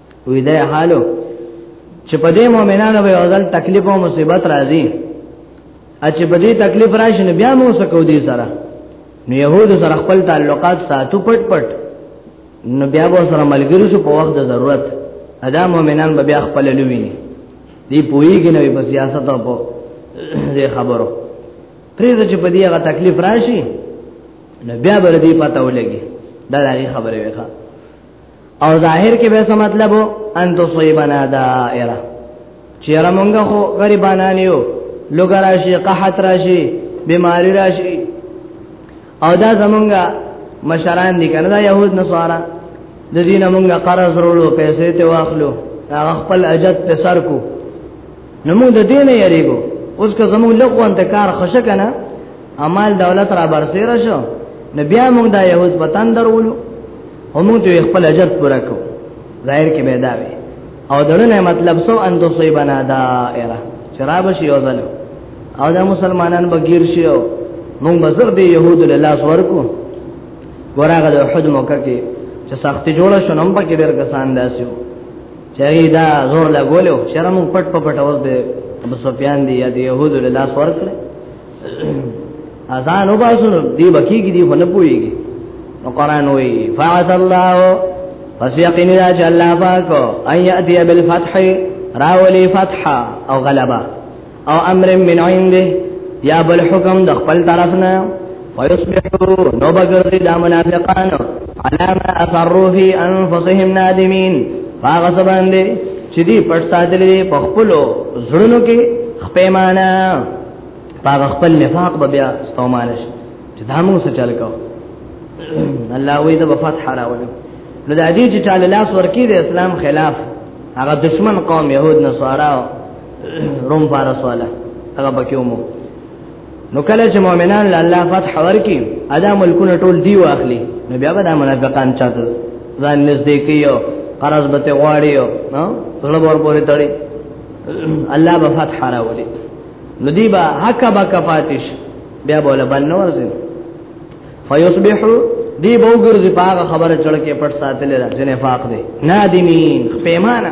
وې ده حالو چې په دې مؤمنانو به ځل تکلیف او مصیبت راځي اچ په دې تکلیف راشي نو بیا مو سکو دي سره نو يهود سره خپل تعلقات ساتو پټ پټ نو بیا به سره ملګری شو په وخت د ضرورت ادا مؤمنان به بیا خپل لویني دی پوېږي نو په سیاست او په دې خبرو پریز چې په دې هغه تکلیف راشي نو بیا به دې پته ولګي دا دغه خبره وکړه او ظاهر کې به څه مطلب ان تصيبنا دائره چیرې مونږ خو غریبانان یو لوګ راشي قحط راشي بیماری راشي او دا زمونږه مشران دي کنه دا يهود نصارا د دینه مونږه قرض ورو پیسې ته واخلو هغه خپل اجت په سر کو نو موږ د دې نه یریګو اوس که زموږ لغوان ته کار خوشا کنه امال دولت را برسیر شو نو بیا موږ دا یهود پتان درولو او موږ ته خپل اجر پورا کو ظاهر کې پیدا وي او دړنه مطلب سو ان دو سوی بنا دائره شراب شي او ځل او دا مسلمانان بغیر شي او موږ بزر دی يهود له لاس ورکو ورغه د حج موقع کې چې سخت جوړه شنم پکې ډېر کسان داسیو چری دا زور لګولو شرم پټ په پټ اوس دی ابو سفیان دی یا دی يهود له لاس ورکړ اذان وباسو دی بکی کی دی هنه پويږي نو قران وی فاعت الله فسيقين لا جل فاكو ان ياتي بالفتح راولي فتح او غلبه او امر من عنده یا بل حکم د خپل طرف نه فیصبحو نو بگردی دا منافقان علاما اثرو فی انفسهم نادمین فاغس بانده چی دی پت ساتلی دی پخپلو زرنو کی خپیمانا فاغ خپل نفاق با بیا ستومانش چی دامو سچل کو الله وی دا بفتح راولو نو دا دی چی چال لاس ورکی دی اسلام خلاف هغه دشمن قوم يهود نصارا روم فارس والا هغه پکې ومو نو کله چې مؤمنان له الله فتح ورکي ادا ملکونه ټول دی واخلي نو بیا به د منافقان چاته ځان نږدې کیو قرض به ته غواړي نو ټول ور پورې تړي الله به فتح راولي نو دی به حق به کفاتش بیا بوله باندې ورځي فیصبحوا دی به وګرځي پاغه خبره چړکه پټ ساتلې ده جنفاق دی نادمین پیمانه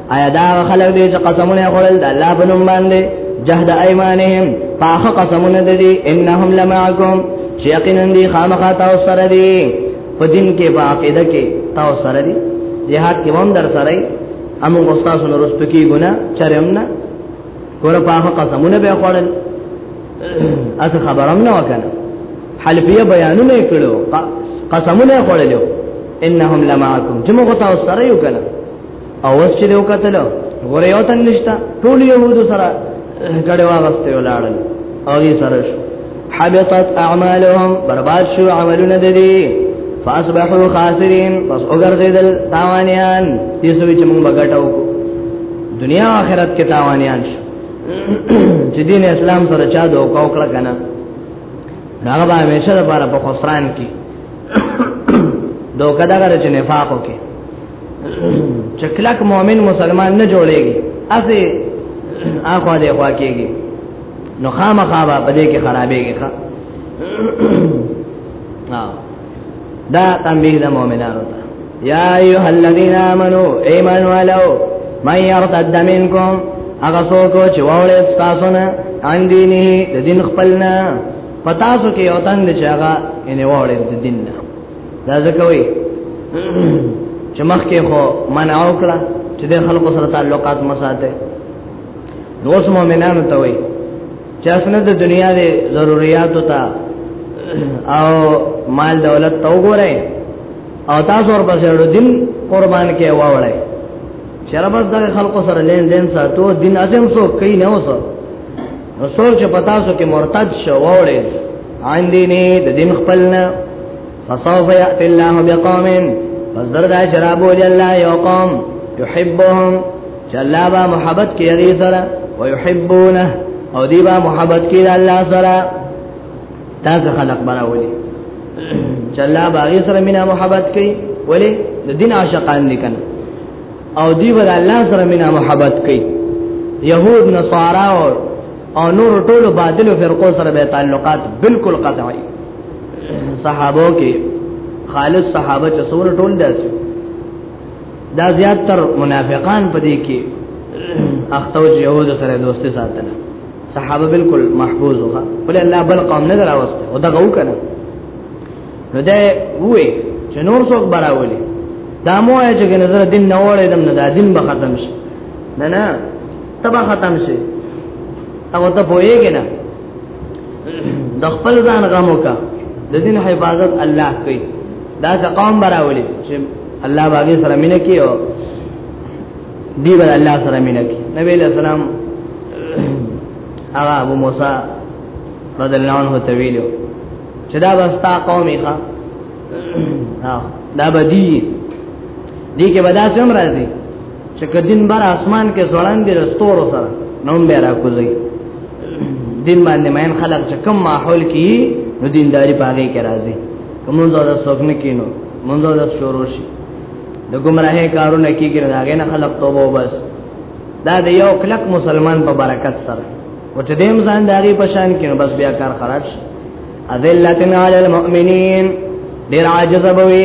آیا دا خلک دې چې قسمونه خورل د الله په نوم باندې جهد ايمانهم پاخه قسمونه دي انهم لمعکم چې یقینا دي خامخا تاسو سره دي په دین کې په عقیده کې تاسو سره دي جهاد کې هم در سره یې امو استاد نو رستو کې ګنا چرېم نه ګور پاخه قسمونه به خورل اته خبرم نه وکنه حلفیه بیانونه کړو قسمونه خورلو انهم لمعکم چې موږ تاسو سره یو کنه او اوس چې یو قتل غره یو تن نشتا ټول يهودو سره ګړې واغسته ولاړل او یې سره شو حبطت اعمالهم برباد شو عملونه دي فاصبحوا خاسرين پس وګرځیدل تاوانيان دې سوي چې موږ بغټاو دنیا او آخرت کې تاوانيان شو چې دین اسلام سره چا دوه کوکړه کنه هغه به همیشه لپاره په خسران کې دوکه دا غره چې نفاق وکړي چکلک مؤمن مسلمان نه جوړيږي اسی اخوا دې خوا کېږي نو خامخا به بده کې خرابېږي ښا دا تنبیه د مؤمنانو ته یا ایه الذین آمنو ایمان والو من یرتد منکم هغه څوک چې وړي تاسو نه ان دینه د دین خپلنا پتا سو کې یو تند چې هغه یې وړي د دین نه دا ځکه وي چې مخکې خو منع وکړه چې د خلکو سره تعلقات مساته نو اوس مؤمنانو ته وي چې اسنه د دنیا د ضرورتو ته او مال دولت ته وګورئ او تاسو ورپسې ورو دین قربان کې واوړئ چر بس د خلکو سره لین دین ساتو دین اعظم سو کوي نه اوسه نو سوچ پتا سو کې مرتد شو وړي عن دینه د دین خپلنا فصوف یأتی الله بقوم پس دردا شرابو دی الله یو قوم یحبهم چې الله با محبت کې دی سره او یحبونه او دی با محبت کې الله سره تاسو خلق براولي چې الله باغی سره مینا محبت کوي ولی د دین عاشقان دي کنه او دی ول الله سره مینا محبت کوي يهود نصارا او او نور ټولو باطل فرقو سره به تعلقات بالکل قطعي صحابو کې خالص صحابه چې سور ټول داسي دا زیات تر منافقان پدې کې اختو يهود سره دوستي ساتنه صحابه بالکل محفوظ وکړه ولې الله بل قوم نه دراوسته او دا غو کنه نو دا وې چې نور څوک براولي دا مو چې نظر دین نه وړې دم نه دا دین به ختم شي نه نه تبا ختم شي او ته پويږي نه د خپل ځان غم وکا د دین حفاظت الله کوي دا څه قوم براولي چې الله باغې سره مینه کوي او دی بل الله سره مینه کوي نبی له سلام هغه ابو موسی رضی الله عنه ته ویلو چې دا واستا قومي ښا دا بدی دي کې بدا سم راځي چې کدین بر اسمان کې ځوړان دي رستور سره نوم به را کوزي دین باندې مین خلق چې کم ماحول کې نو دینداری پاګه کې راځي کوم ځای د سوګ نه کینو مونږ د شروع شي د گمراهه کارونه کیږي راغې نه خلق توبه وبس دا د یو کلک مسلمان په برکت سره او چې دیم ځان داري پشان کینو بس بیا کار خراب شي اذلتن علی المؤمنین ډیر عاجز بوي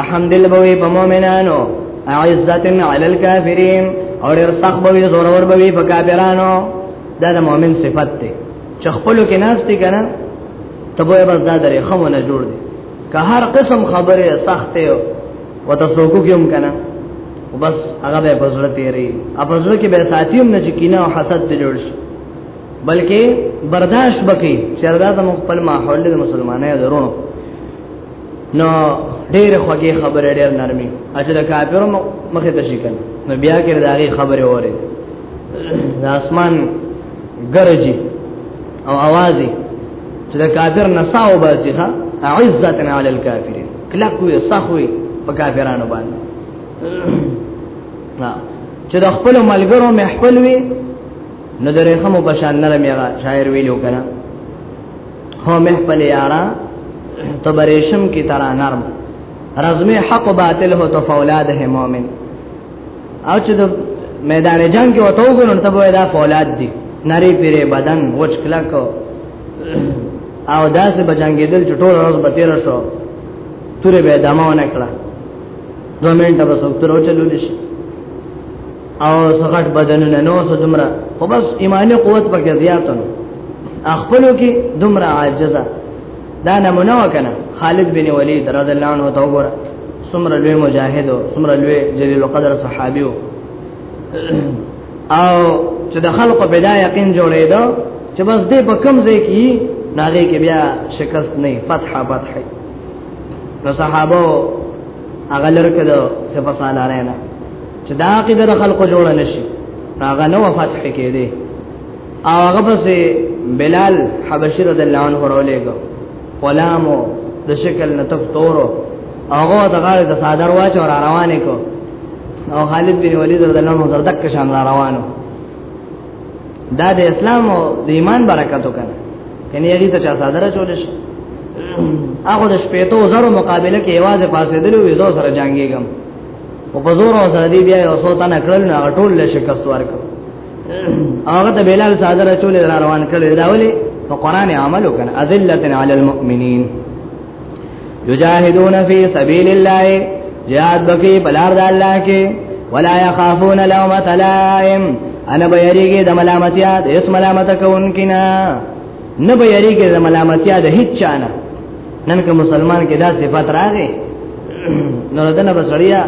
رحم دل بوي په مؤمنانو عزتن علی الکافرین او ډیر سخت بوي زور ور بوي په کافرانو دا د مؤمن صفت ده چې خپل کې ناس دي کنه تبوې بس دا درې خمونه جوړ دي که هر قسم خبره سخته او وتسوکو کېم کنه وبس هغه به بزړه تیری ا بزړه کې به ساتیم نه چې کینه او حسد جوړ شي بلکې برداشت بکې چې دا د خپل ماحول د مسلمانانو درونو نو ډېر خوږې خبرې ډېر نرمي اجل کافر مخه ته شي کنه نو بیا کې دا غي خبرې وره د اسمان ګرځي او اوازي چې د کافر نساو باسي ها عزتنا علی الکافرین کله کوی صحوی په کافرانو باندې چې د خپل ملګرو محفل وي نو درې خمو په شان نرم یغا شاعر ویلو کنه هو مه په لیارا تو بریشم کی طرح نرم رزم حق باطل هو تو فولاد ہے مومن او چې د میدان جنگ کې وته وګورن ته به دا فولاد دي نری پیره بدن وچ کلک او داسې بجنګیدل چې ټول ورځ به تیر شو تورې به دماونه کړه دوه منټه بس وکړو چلو لشي او سغټ بدنونه نو سو دمرا خو بس ایمانی قوت پکې زیاتن خپلو کې دمرا عاجزه دا نمونه وکنه خالد بن ولید رضی الله عنه تو ګور سمره لوی مجاهد سمره لوی جلیل قدر صحابي او چې د خلکو په دا یقین جوړېدو چې بس دې په کم ځای کې ناغه کې بیا شکست نه فتح فتح نو صحابه هغه لرکه د صفه سالارانه چې دا عقیده د خلکو جوړ نشي هغه نو فتح کېده او هغه پس بلال حبشي رضی الله عنه ورولېګو غلامو د شکل نه تفتورو هغه د غاړې د صادر واچ او روانې کو او خالد بن ولید رضی الله عنه زردک شان را روانو دا د اسلام او د ایمان برکت وکړه کني هغه ته چا صادره چول شي هغه د شپېتو زرو مقابله کې आवाज پاسې دلو وې زو سره جنگيږم او په زور او سره دی بیا یو څو تنه کړل نه ټول له شکست ورکړ هغه ته بلال صادره چولې را روان کړل دا ولي په قران عمل وکړ اذلت علی المؤمنین یجاهدون فی سبیل الله جهاد بکی بلار د الله کې ولا يخافون لومۃ لائم انا بیریږي د ملامتیا د اس ملامت کوونکینا نه بیریږي د ملامتیا د هیڅ چانه نن که مسلمان کې دا صفات راغې نو دنه بسړیا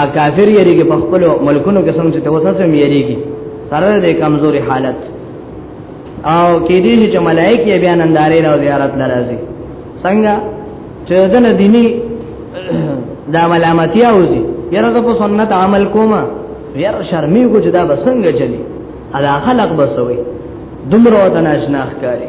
ا کافر یری کې په خپل ملکونو کې څنګه ته وسه سم یری کې سره دې کمزوري حالت او کې دې چې ملائکه بیا نندارې راو زیارت لرازي څنګه چې دنه دیني دا ملامتي اوزي یره زه په سنت عمل کوم یې شرمې کو چې دا بسنګ چلی ادا خلق بسوي دومره وطن آشنا ښکاری